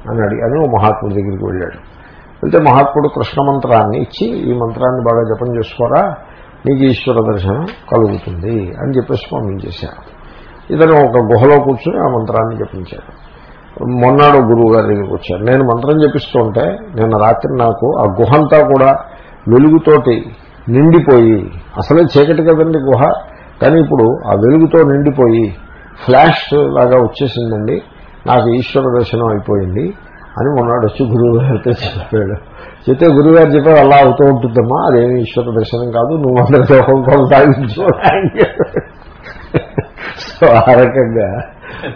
అని అడిగి అని ఓ మహాత్ముడి దగ్గరికి వెళ్ళాడు. వెళ్తే మహాత్ముడు కృష్ణ మంత్రాన్ని ఇచ్చి ఈ మంత్రాన్ని బాగా జపం చేసుకోరా? నీకు ఈశ్వర దర్శనం కలుగుతుంది అని చెప్పేసి పంపించేశారు. ఇతను ఒక గుహలో కూర్చుని ఆ మంత్రాన్ని జపించాడు మొన్నాడు గురువు గారి దగ్గరికి వచ్చాడు నేను మంత్రం జపిస్తుంటే నిన్న రాత్రి నాకు ఆ గుహంతా కూడా వెలుగుతోటి నిండిపోయి అసలే చీకటి కదండి గుహ కానీ ఇప్పుడు ఆ వెలుగుతో నిండిపోయి ఫ్లాష్ లాగా వచ్చేసిందండి. నాకు ఈశ్వర దర్శనం అయిపోయింది. అని మొన్నాడు వచ్చి గురువు గారితో చెప్పాడు. చెప్తే గురువు గారు అలా అవుతూ ఉంటుందమ్మా అదేమి ఈశ్వర దర్శనం కాదు నువ్వు అందరితో కొనసాగించు సో ఆ రకంగా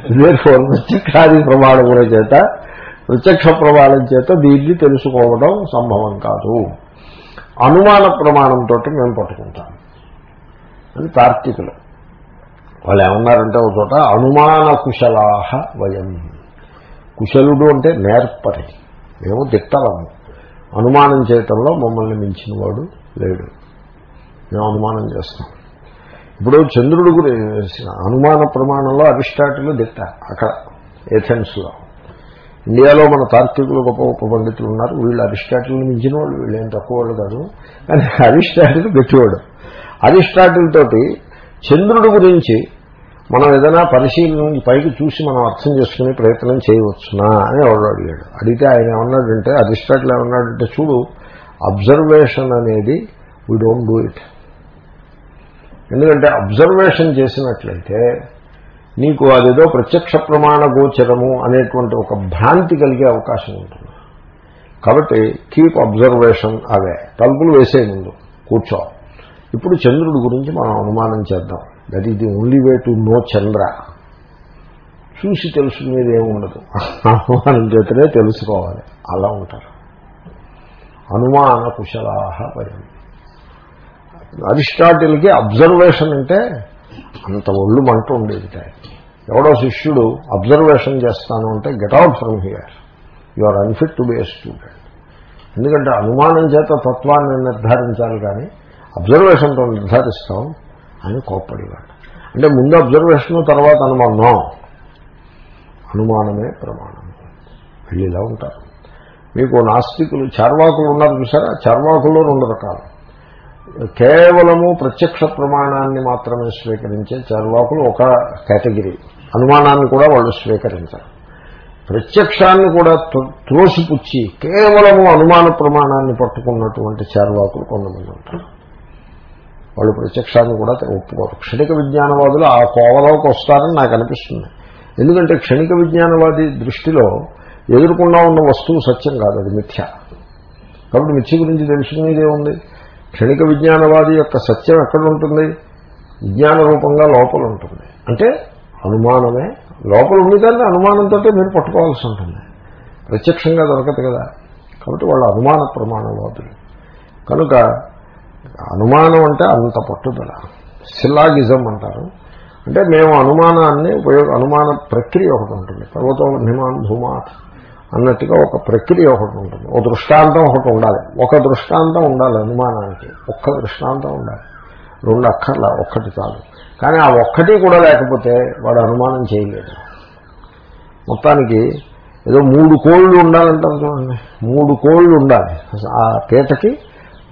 ప్రత్యక్షాది ప్రమాణముల చేత ప్రత్యక్ష ప్రమాణం చేత దీన్ని తెలుసుకోవడం సంభవం కాదు. అనుమాన ప్రమాణంతో మేము పట్టుకుంటాం. అని తార్కికులు. వాళ్ళు ఏమన్నారంటే ఒక చోట అనుమాన కుశలాహ వయం. కుశలుడు అంటే నేర్పరి మేము దిట్టలము. అనుమానం చేయటంలో మమ్మల్ని మించిన వాడు లేడు. మేము అనుమానం చేస్తాం. ఇప్పుడు చంద్రుడు గురి అనుమాన ప్రమాణంలో అరిస్టాటిల్ దిట్ట అక్కడ ఏథెన్స్లో. ఇండియాలో మన తార్కికులు గొప్ప గొప్ప పండితులు ఉన్నారు. వీళ్ళు అరిస్టాటిల్ని మించిన వాళ్ళు వీళ్ళు ఏం తక్కువ వాళ్ళు కాదు. కానీ అరిస్టాటిల్ గట్టివాడు అరిస్టాటిల్ తోటి చంద్రుడి గురించి మనం ఏదైనా పరిశీలన పైకి చూసి మనం అర్థం చేసుకునే ప్రయత్నం చేయవచ్చునా అని ఎవరు అడిగాడు. అడిగితే ఆయన ఏమన్నాడంటే అరిస్టాటిల్ ఏమన్నాడంటే చూడు అబ్జర్వేషన్ అనేది వీ డోంట్ డూ ఇట్ ఎందుకంటే అబ్జర్వేషన్ చేసినట్లయితే నీకు అదేదో ప్రత్యక్ష ప్రమాణ గోచరము అనేటువంటి ఒక భ్రాంతి కలిగే అవకాశం ఉంటుంది. కాబట్టి కీప్ అబ్జర్వేషన్ అవే తలుపులు వేసే ముందు కూర్చో. ఇప్పుడు చంద్రుడి గురించి మనం అనుమానం చేద్దాం. That is the only way to know చంద్ర చూసి తెలుసుకునేది ఏముండదు అనుమానం చేతనే తెలుసుకోవాలి. అలా ఉంటారు. అనుమాన కుశలాహ భయం అరిస్టాటిల్కి అబ్జర్వేషన్ అంటే అంత ఒళ్ళు మంట ఉండేది ఎవడో శిష్యుడు అబ్జర్వేషన్ చేస్తాను అంటే get out from here. You are unfit to be a student. ఎందుకంటే అనుమానం చేత తత్వాన్ని నిర్ధారించాలి కానీ అబ్జర్వేషన్తో నిర్ధారిస్తాం. అని కోప్పడేవాడు. అంటే ముందు అబ్జర్వేషన్ తర్వాత అనుమానం. అనుమానమే ప్రమాణం. వెళ్ళిలా ఉంటారు. మీకు నాస్తికులు చార్వాకులు ఉన్నారు చూసారా? చార్వాకుల్లో రెండు రకాలు. కేవలము ప్రత్యక్ష ప్రమాణాన్ని మాత్రమే స్వీకరించే చర్వాకులు ఒక కేటగిరీ. అనుమానాన్ని కూడా వాళ్ళు స్వీకరించారు. ప్రత్యక్షాన్ని కూడా త్రోసిపుచ్చి కేవలము అనుమాన ప్రమాణాన్ని పట్టుకున్నటువంటి చార్వాకులు కొంతమంది ఉంటారు. వాళ్ళు ప్రత్యక్షాన్ని కూడా ఒప్పుకోరు క్షణిక విజ్ఞానవాదులు ఆ కోవలోకి వస్తారని నాకు అనిపిస్తుంది. ఎందుకంటే క్షణిక విజ్ఞానవాది దృష్టిలో ఎదురుకుండా ఉన్న వస్తువు సత్యం కాదు అది మిథ్య. కాబట్టి మిథ్య గురించి తెలుసుకునేదే ఉంది. క్షణిక విజ్ఞానవాది యొక్క సత్యం ఎక్కడ ఉంటుంది విజ్ఞాన రూపంగా లోపల ఉంటుంది. అంటే అనుమానమే. లోపల ఉండేదాన్ని కానీ అనుమానంతో మీరు పట్టుకోవాల్సి ఉంటుంది. ప్రత్యక్షంగా దొరకదు కదా. కాబట్టి వాళ్ళు అనుమాన ప్రమాణవాదులు. కనుక అనుమానం అంటే అంత పట్టుదల. సిల్లాగిజం అంటారు. అంటే మేము అనుమానాన్ని ఉపయోగ అనుమాన ప్రక్రియ ఒకటి ఉంటుంది. పర్వతం నిమాన్ భూమాత్ అన్నట్టుగా ఒక ప్రక్రియ ఒకటి ఉంటుంది. ఒక దృష్టాంతం ఒకటి ఉండాలి. ఒక దృష్టాంతం ఉండాలి అనుమానానికి. ఒక్క దృష్టాంతం ఉండాలి. రెండు అక్కర్ల ఒక్కటి చాలు. కానీ ఆ ఒక్కటి కూడా లేకపోతే వాడు అనుమానం చేయలేడు. మొత్తానికి ఏదో మూడు కోళ్ళు ఉండాలంటారు చూడండి. మూడు కోళ్ళు ఉండాలి. ఆ పీటకి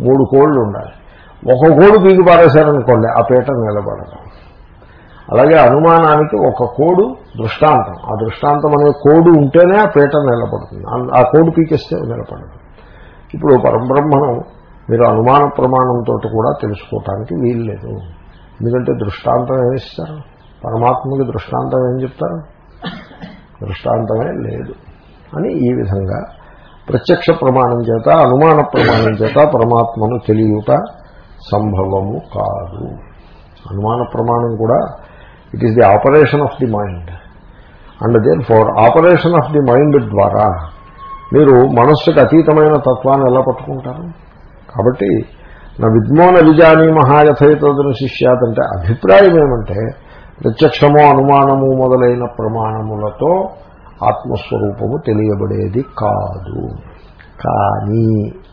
మూడు కోళ్ళు ఉండాలి. ఒక కోడు పీకి పారేశారనుకోండి ఆ పీట నిలబడదు. అలాగే అనుమానానికి ఒక కోడు దృష్టాంతం. ఆ దృష్టాంతం అనే కోడు ఉంటేనే ఆ పీట నిలబడుతుంది. ఆ- ఆ కోడు పీకేస్తే నిలబడదు. ఇప్పుడు పరబ్రహ్మను మీరు అనుమాన ప్రమాణంతో కూడా తెలుసుకోవటానికి వీలు లేదు ఎందుకంటే దృష్టాంతం ఏమి ఇస్తారు? పరమాత్మకి దృష్టాంతం ఏం చెప్తారు? దృష్టాంతమే లేదు అని ఈ విధంగా ప్రత్యక్ష ప్రమాణం చేత అనుమాన ప్రమాణం చేత పరమాత్మను తెలియట సంభవము కాదు. అనుమాన ప్రమాణం కూడా it is the operation of the mind and therefore operation of the mind ద్వారా మీరు మనస్సుకు అతీతమైన తత్వాన్ని ఎలా పట్టుకుంటారు? కాబట్టి నా విద్మోన విజాని మహాయథైతను శిష్యాత్ అంటే అభిప్రాయం ఏమంటే ప్రత్యక్షము అనుమానము మొదలైన ప్రమాణములతో ఆత్మస్వరూపము తెలియబడేది కాదు. కానీ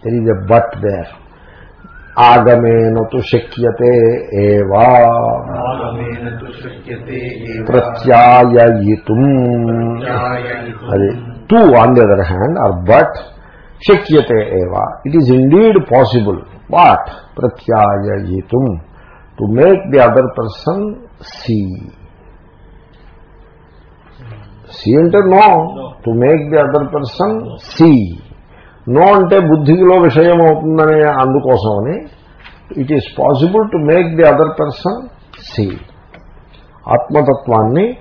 there is a but there ఆగమేనతు శక్యతే ఏవా ఆగమేన తు శక్యతే ఏవ ప్రత్యాయయితుం ఛాయయితుం. అది two on the other hand or but శక్యతే ఏవ it is indeed possible what ప్రత్యాయయితుం to make the other person see see అంటే know to make the other person see know అంటే బుద్ధిలో విషయం అవుతుందనే అందుకోసమని it is possible to make the other person see ఆత్మతత్వాన్ని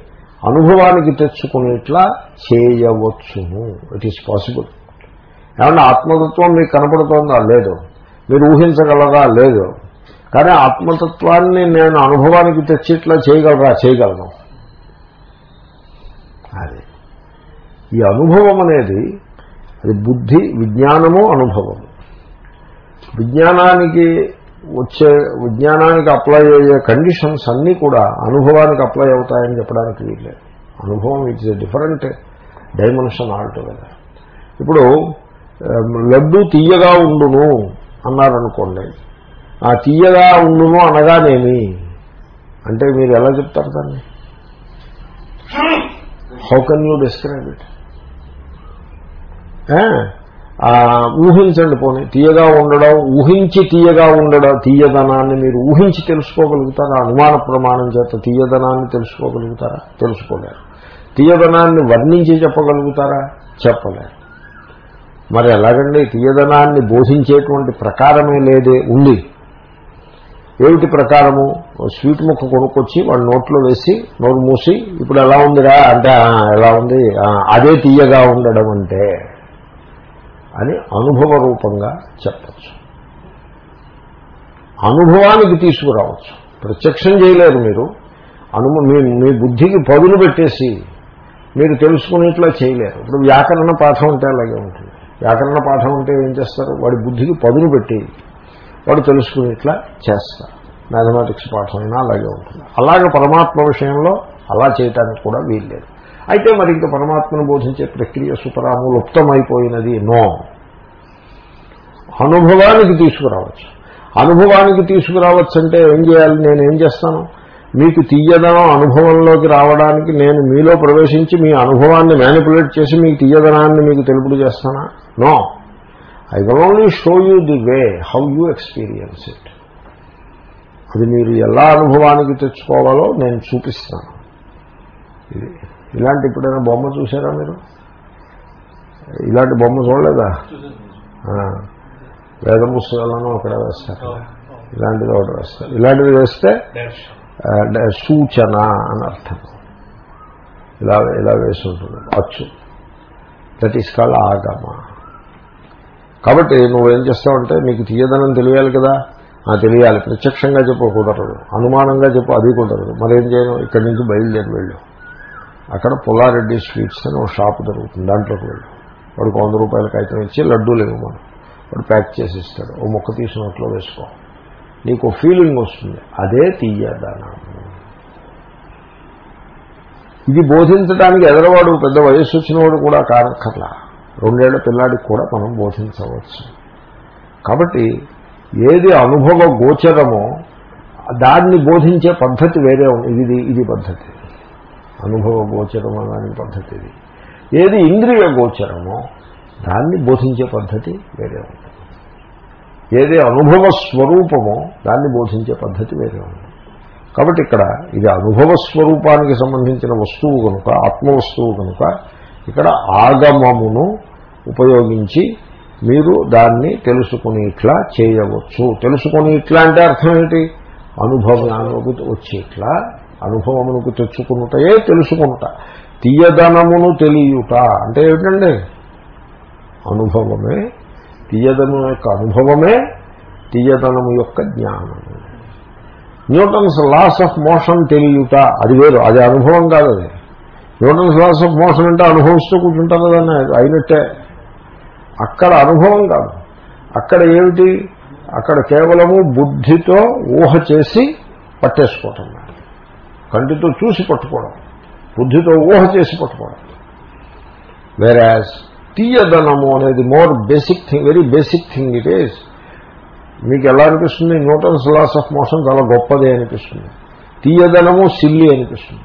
అనుభవానికి తెచ్చుకునేట్లా చేయవచ్చును. ఇట్ ఈస్ పాసిబుల్ ఏమన్నా ఆత్మతత్వం మీకు కనపడుతోందా? లేదు. మీరు ఊహించగలరా? లేదు. కానీ ఆత్మతత్వాన్ని నేను అనుభవానికి తెచ్చిట్లా చేయగలరా? చేయగలను. అది. ఈ అనుభవం అనేది అది బుద్ధి విజ్ఞానము అనుభవము విజ్ఞానానికి వచ్చే విజ్ఞానానికి అప్లై అయ్యే కండిషన్స్ అన్నీ కూడా అనుభవానికి అప్లై అవుతాయని చెప్పడానికి వీల్లేదు. అనుభవం it's a different dimension altogether. ఇప్పుడు లడ్డు తీయగా ఉండును అన్నారనుకోండి. ఆ తీయగా ఉండును అనగానేమి? అంటే మీరు ఎలా చెప్తారు దాన్ని? How can you describe it ఊహించండి పోనీ. తీయగా ఉండడం ఊహించి తీయగా ఉండడం తీయదనాన్ని మీరు ఊహించి తెలుసుకోగలుగుతారా? అనుమాన ప్రమాణం చేత తీయదనాన్ని తెలుసుకోగలుగుతారా? తెలుసుకోలేరు. తీయదనాన్ని వర్ణించి చెప్పగలుగుతారా? చెప్పలేరు. మరి ఎలాగండి? తీయదనాన్ని బోధించేటువంటి ప్రకారమే లేదే ఉంది. ఏమిటి ప్రకారము? స్వీట్ ముక్క కొనుక్కొచ్చి వాడు నోట్లో వేసి నోరు మూసి ఇప్పుడు ఎలా ఉందిరా? అంటే ఎలా ఉంది? అదే తీయగా ఉండడం అంటే అని అనుభవ రూపంగా చెప్పచ్చు. అనుభవానికి తీసుకురావచ్చు. ప్రత్యక్షం చేయలేరు మీరు. అనుభవ మీ మీ బుద్ధికి పదులు పెట్టేసి మీరు తెలుసుకునేట్లా చేయలేరు. ఇప్పుడు వ్యాకరణ పాఠం అంటే అలాగే ఉంటుంది. వ్యాకరణ పాఠం అంటే ఏం చేస్తారు? వాడి బుద్ధికి పదులు పెట్టి వాడు తెలుసుకునేట్లా చేస్తారు. మ్యాథమెటిక్స్ పాఠం అయినా అలాగే ఉంటుంది. అలాగే పరమాత్మ విషయంలో అలా చేయటానికి కూడా వీల్లేదు. అయితే మరి ఇంకా పరమాత్మను బోధించే ప్రక్రియ సుతరాము లుప్తమైపోయినది. నో. అనుభవానికి తీసుకురావచ్చు. అనుభవానికి తీసుకురావచ్చు అంటే ఏం చేయాలి? నేను ఏం చేస్తాను? మీకు తీయదనం అనుభవంలోకి రావడానికి నేను మీలో ప్రవేశించి మీ అనుభవాన్ని మ్యానిపులేట్ చేసి మీకు తీయదనాన్ని మీకు తెలుపుడు చేస్తానా? No. I can only show you the way how you experience it. అది మీరు ఎలా అనుభవానికి తెచ్చుకోవాలో నేను చూపిస్తాను. ఇది ఇలాంటి ఎప్పుడైనా బొమ్మ చూసారా మీరు? ఇలాంటి బొమ్మ చూడలేదా? వేద పుస్తకాలను అక్కడ వేస్తారు. ఇలాంటిది ఒకటి వేస్తారు. ఇలాంటిది వేస్తే సూచన అని అర్థం. ఇలా ఇలా వేసి ఉంటుంది. అచ్చు. దట్ ఈస్ కాల్ ఆగమ. కాబట్టి నువ్వేం చేస్తావంటే నీకు తీయదనం తెలియాలి కదా? ఆ తెలియాలి. ప్రత్యక్షంగా చెప్పు కుదరదు అనుమానంగా చెప్పు అది కుదరదు. మరేం చేయను? ఇక్కడి నుంచి బయలుదేరి వెళ్ళు. అక్కడ పుల్లారెడ్డి స్వీట్స్ అని ఒక షాప్ దొరుకుతుంది దాంట్లోకి వెళ్ళి. వాడికి వంద రూపాయల కాగితం ఇచ్చి లడ్డూలు లేవు మనం వాడు ప్యాక్ చేసి ఇస్తాడు ఓ మొక్క తీసి నోట్లో వేసుకో. నీకు ఫీలింగ్ వస్తుంది. అదే తీయదానం. ఇది బోధించడానికి ఎదరవాడు పెద్ద వయస్సు వచ్చినవాడు కూడా కారక్కర్లా. రెండేళ్ళ పిల్లాడికి కూడా మనం బోధించవచ్చు. కాబట్టి ఏది అనుభవ గోచరమో దాన్ని బోధించే పద్ధతి వేరే ఉంది. ఇది ఇది పద్ధతి. అనుభవ గోచరం అనే పద్ధతి ఇది ఏది ఇంద్రియ గోచరమో దాన్ని బోధించే పద్ధతి వేరే ఉంది ఏది అనుభవ స్వరూపమో దాన్ని బోధించే పద్ధతి వేరే ఉంది కాబట్టి ఇక్కడ ఇది అనుభవ స్వరూపానికి సంబంధించిన వస్తువు కనుక ఆత్మవస్తువు కనుక ఇక్కడ ఆగమమును ఉపయోగించి మీరు దాన్ని తెలుసుకుని ఇట్లా చేయవచ్చు. తెలుసుకుని ఇట్లా అంటే అర్థం ఏంటి అనుభవానికి వచ్చి ఇట్లా అనుభవమునకు తెచ్చుకున్నటయే తెలుసుకుంట. తీయదనమును తెలియుట. అంటే ఏమిటండి? అనుభవమే. తీయదనం యొక్క అనుభవమే తీయదనము యొక్క జ్ఞానము. న్యూటన్స్ లాస్ ఆఫ్ మోషన్ తెలియుట. అది వేరు. అది అనుభవం కాదు అది. న్యూటన్స్ లాస్ ఆఫ్ మోషన్ అంటే అనుభవిస్తూ కూర్చుంటారు దాన్ని. అయినట్టే. అక్కడ అనుభవం కాదు. అక్కడ ఏమిటి? అక్కడ కేవలము బుద్ధితో ఊహ చేసి పట్టేసుకోవటం కంటితో చూసి పట్టుకోవడం బుద్ధితో ఊహ చేసి పట్టుకోవడం. వేరాజ్ తీయదనము అనేది more basic thing very basic thing it is మీకు ఎలా అనిపిస్తుంది? న్యూటన్స్ లాస్ ఆఫ్ మోషన్ చాలా గొప్పదే అనిపిస్తుంది. తీయదనము సిల్లి అనిపిస్తుంది.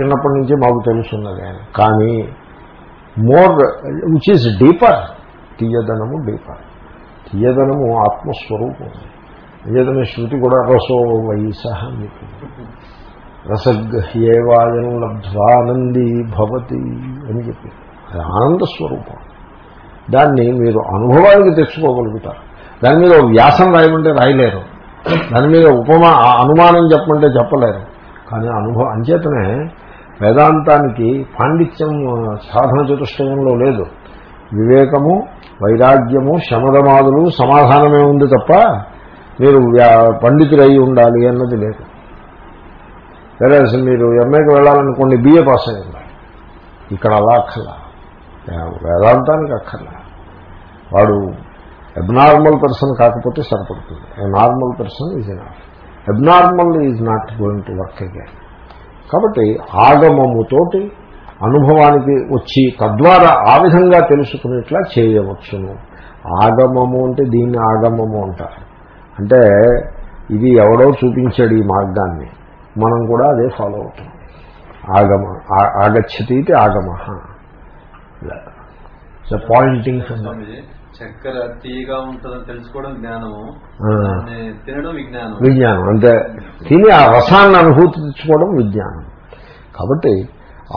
చిన్నప్పటి నుంచి మాకు తెలుసున్నది అని. కానీ మోర్ విచ్ ఈజ్ డీపర్ తీయదనము డీపర్ తీయదనము ఆత్మస్వరూపం. తీయదన శృతి కూడా రసో వైసహ మీకు. రసగ్రహ్యేవాయం లబ్ధ్వానందీ భవతి అని చెప్పి. అది ఆనంద స్వరూపం. దాన్ని మీరు అనుభవానికి తెచ్చుకోగలుగుతారు. దాని మీద వ్యాసం రాయమంటే రాయలేరు. దాని మీద ఉపమా అనుమానం చెప్పమంటే చెప్పలేరు. కానీ అనుభవం అంచేతనే వేదాంతానికి పాండిత్యం సాధన చతుష్టయంలో లేదు. వివేకము వైరాగ్యము శమదమాదులు సమాధానమే ఉంది తప్ప మీరు పండితులై ఉండాలి అన్నది లేదు. వేరే మీరు ఎంఏకి వెళ్ళాలనుకోండి బిఏ పాస్ అయ్యింది? ఇక్కడ అలా అక్కర్లా. వేదాంతానికి అక్కర్లా. వాడు అబ్నార్మల్ పర్సన్ కాకపోతే సరిపడుతుంది. Normal person is not abnormal is not going to work again కాబట్టి ఆగమముతోటి అనుభవానికి వచ్చి తద్వారా ఆ విధంగా తెలుసుకునేట్లా చేయవచ్చును. ఆగమము అంటే దీన్ని ఆగమము అంటారు. అంటే ఇది ఎవడో చూపించాడు ఈ మార్గాన్ని. మనం కూడా అదే ఫాలో అవుతాం. ఆగమ ఆగచ్చతి ఆగమ పాయింటింగ్ చక్కెర తీయగా ఉంటుందని తెలుసుకోవడం జ్ఞానము తినడం విజ్ఞానం. విజ్ఞానం అంటే తిని ఆ రసాన్ని అనుభూతి తెచ్చుకోవడం విజ్ఞానం. కాబట్టి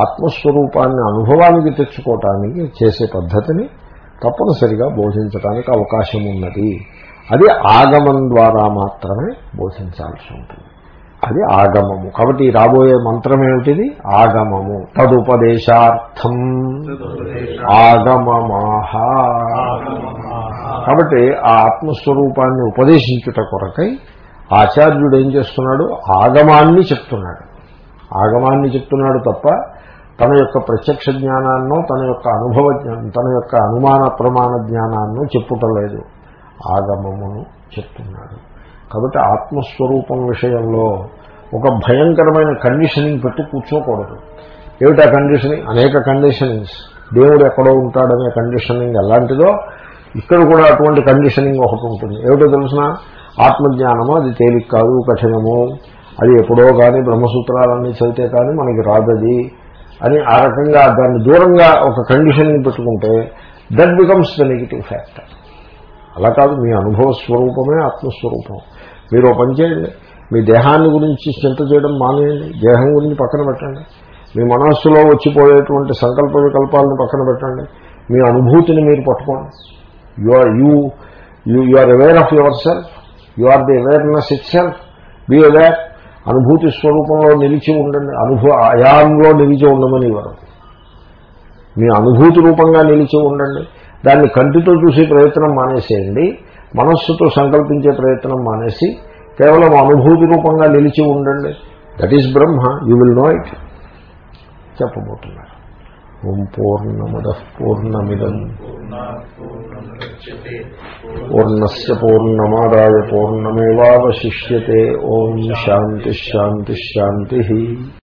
ఆత్మస్వరూపాన్ని అనుభవానికి తెచ్చుకోవటానికి చేసే పద్ధతిని తప్పనిసరిగా బోధించడానికి అవకాశం ఉన్నది. అది ఆగమం ద్వారా మాత్రమే బోధించాల్సి ఉంటుంది. అది ఆగమము. కాబట్టి రాబోయే మంత్రం ఏమిటిది? ఆగమము. తదుపదేశార్థం. ఆగమమాహ. కాబట్టి ఆ ఆత్మస్వరూపాన్ని ఉపదేశించుట కొరకై ఆచార్యుడు ఏం చేస్తున్నాడు? ఆగమాన్ని చెప్తున్నాడు. ఆగమాన్ని చెప్తున్నాడు తప్ప తన యొక్క ప్రత్యక్ష జ్ఞానాన్నో తన యొక్క అనుభవ తన యొక్క అనుమాన ప్రమాణ జ్ఞానాన్నో చెప్పుటలేదు. ఆగమమును చెప్తున్నాడు. కాబట్టి ఆత్మస్వరూపం విషయంలో ఒక భయంకరమైన కండిషనింగ్ పెట్టి కూర్చోకూడదు. ఏమిటా కండిషనింగ్ అనేక కండిషనింగ్స్ దేవుడు ఎక్కడో ఉంటాడనే కండిషనింగ్ ఎలాంటిదో ఇక్కడ కూడా అటువంటి కండిషనింగ్ ఒకటి ఉంటుంది. ఏమిటో తెలిసిన? ఆత్మజ్ఞానము? అది తేలిక కాదు కఠినము. అది ఎప్పుడో కానీ బ్రహ్మసూత్రాలన్నీ చదివితే కానీ మనకి రాదది అని ఆ రకంగా దాన్ని దూరంగా ఒక కండిషనింగ్ పెట్టుకుంటే that becomes the negative factor అలా కాదు మీ అనుభవ స్వరూపమే ఆత్మస్వరూపం. మీరు పని చేయండి. మీ దేహాన్ని గురించి చింత చేయడం మానేయండి. దేహం గురించి పక్కన పెట్టండి. మీ మనస్సులో వచ్చిపోయేటువంటి సంకల్ప వికల్పాలను పక్కన పెట్టండి. మీ అనుభూతిని మీరు పట్టుకోండి. You are you you you are aware of yourself you are the awareness itself be aware అనుభూతి స్వరూపంలో నిలిచి ఉండండి. అనుభూ అయాంలో నిలిచి ఉండమని ఇవ్వరు. మీ అనుభూతి రూపంగా నిలిచి ఉండండి. దాన్ని కంటితో చూసే ప్రయత్నం మానేసేయండి. మనస్సుతో సంకల్పించే ప్రయత్నం మానేసి కేవలం అనుభూతి రూపంగా నిలిచి ఉండండి. That is Brahma you will know it చెప్పబోతున్నారు. ఓం పూర్ణముద పూర్ణమిదం. పూర్ణస్ పూర్ణమాదాయ పూర్ణమేవాశిష్యే ఓం శాంతిశాంతిశాంతి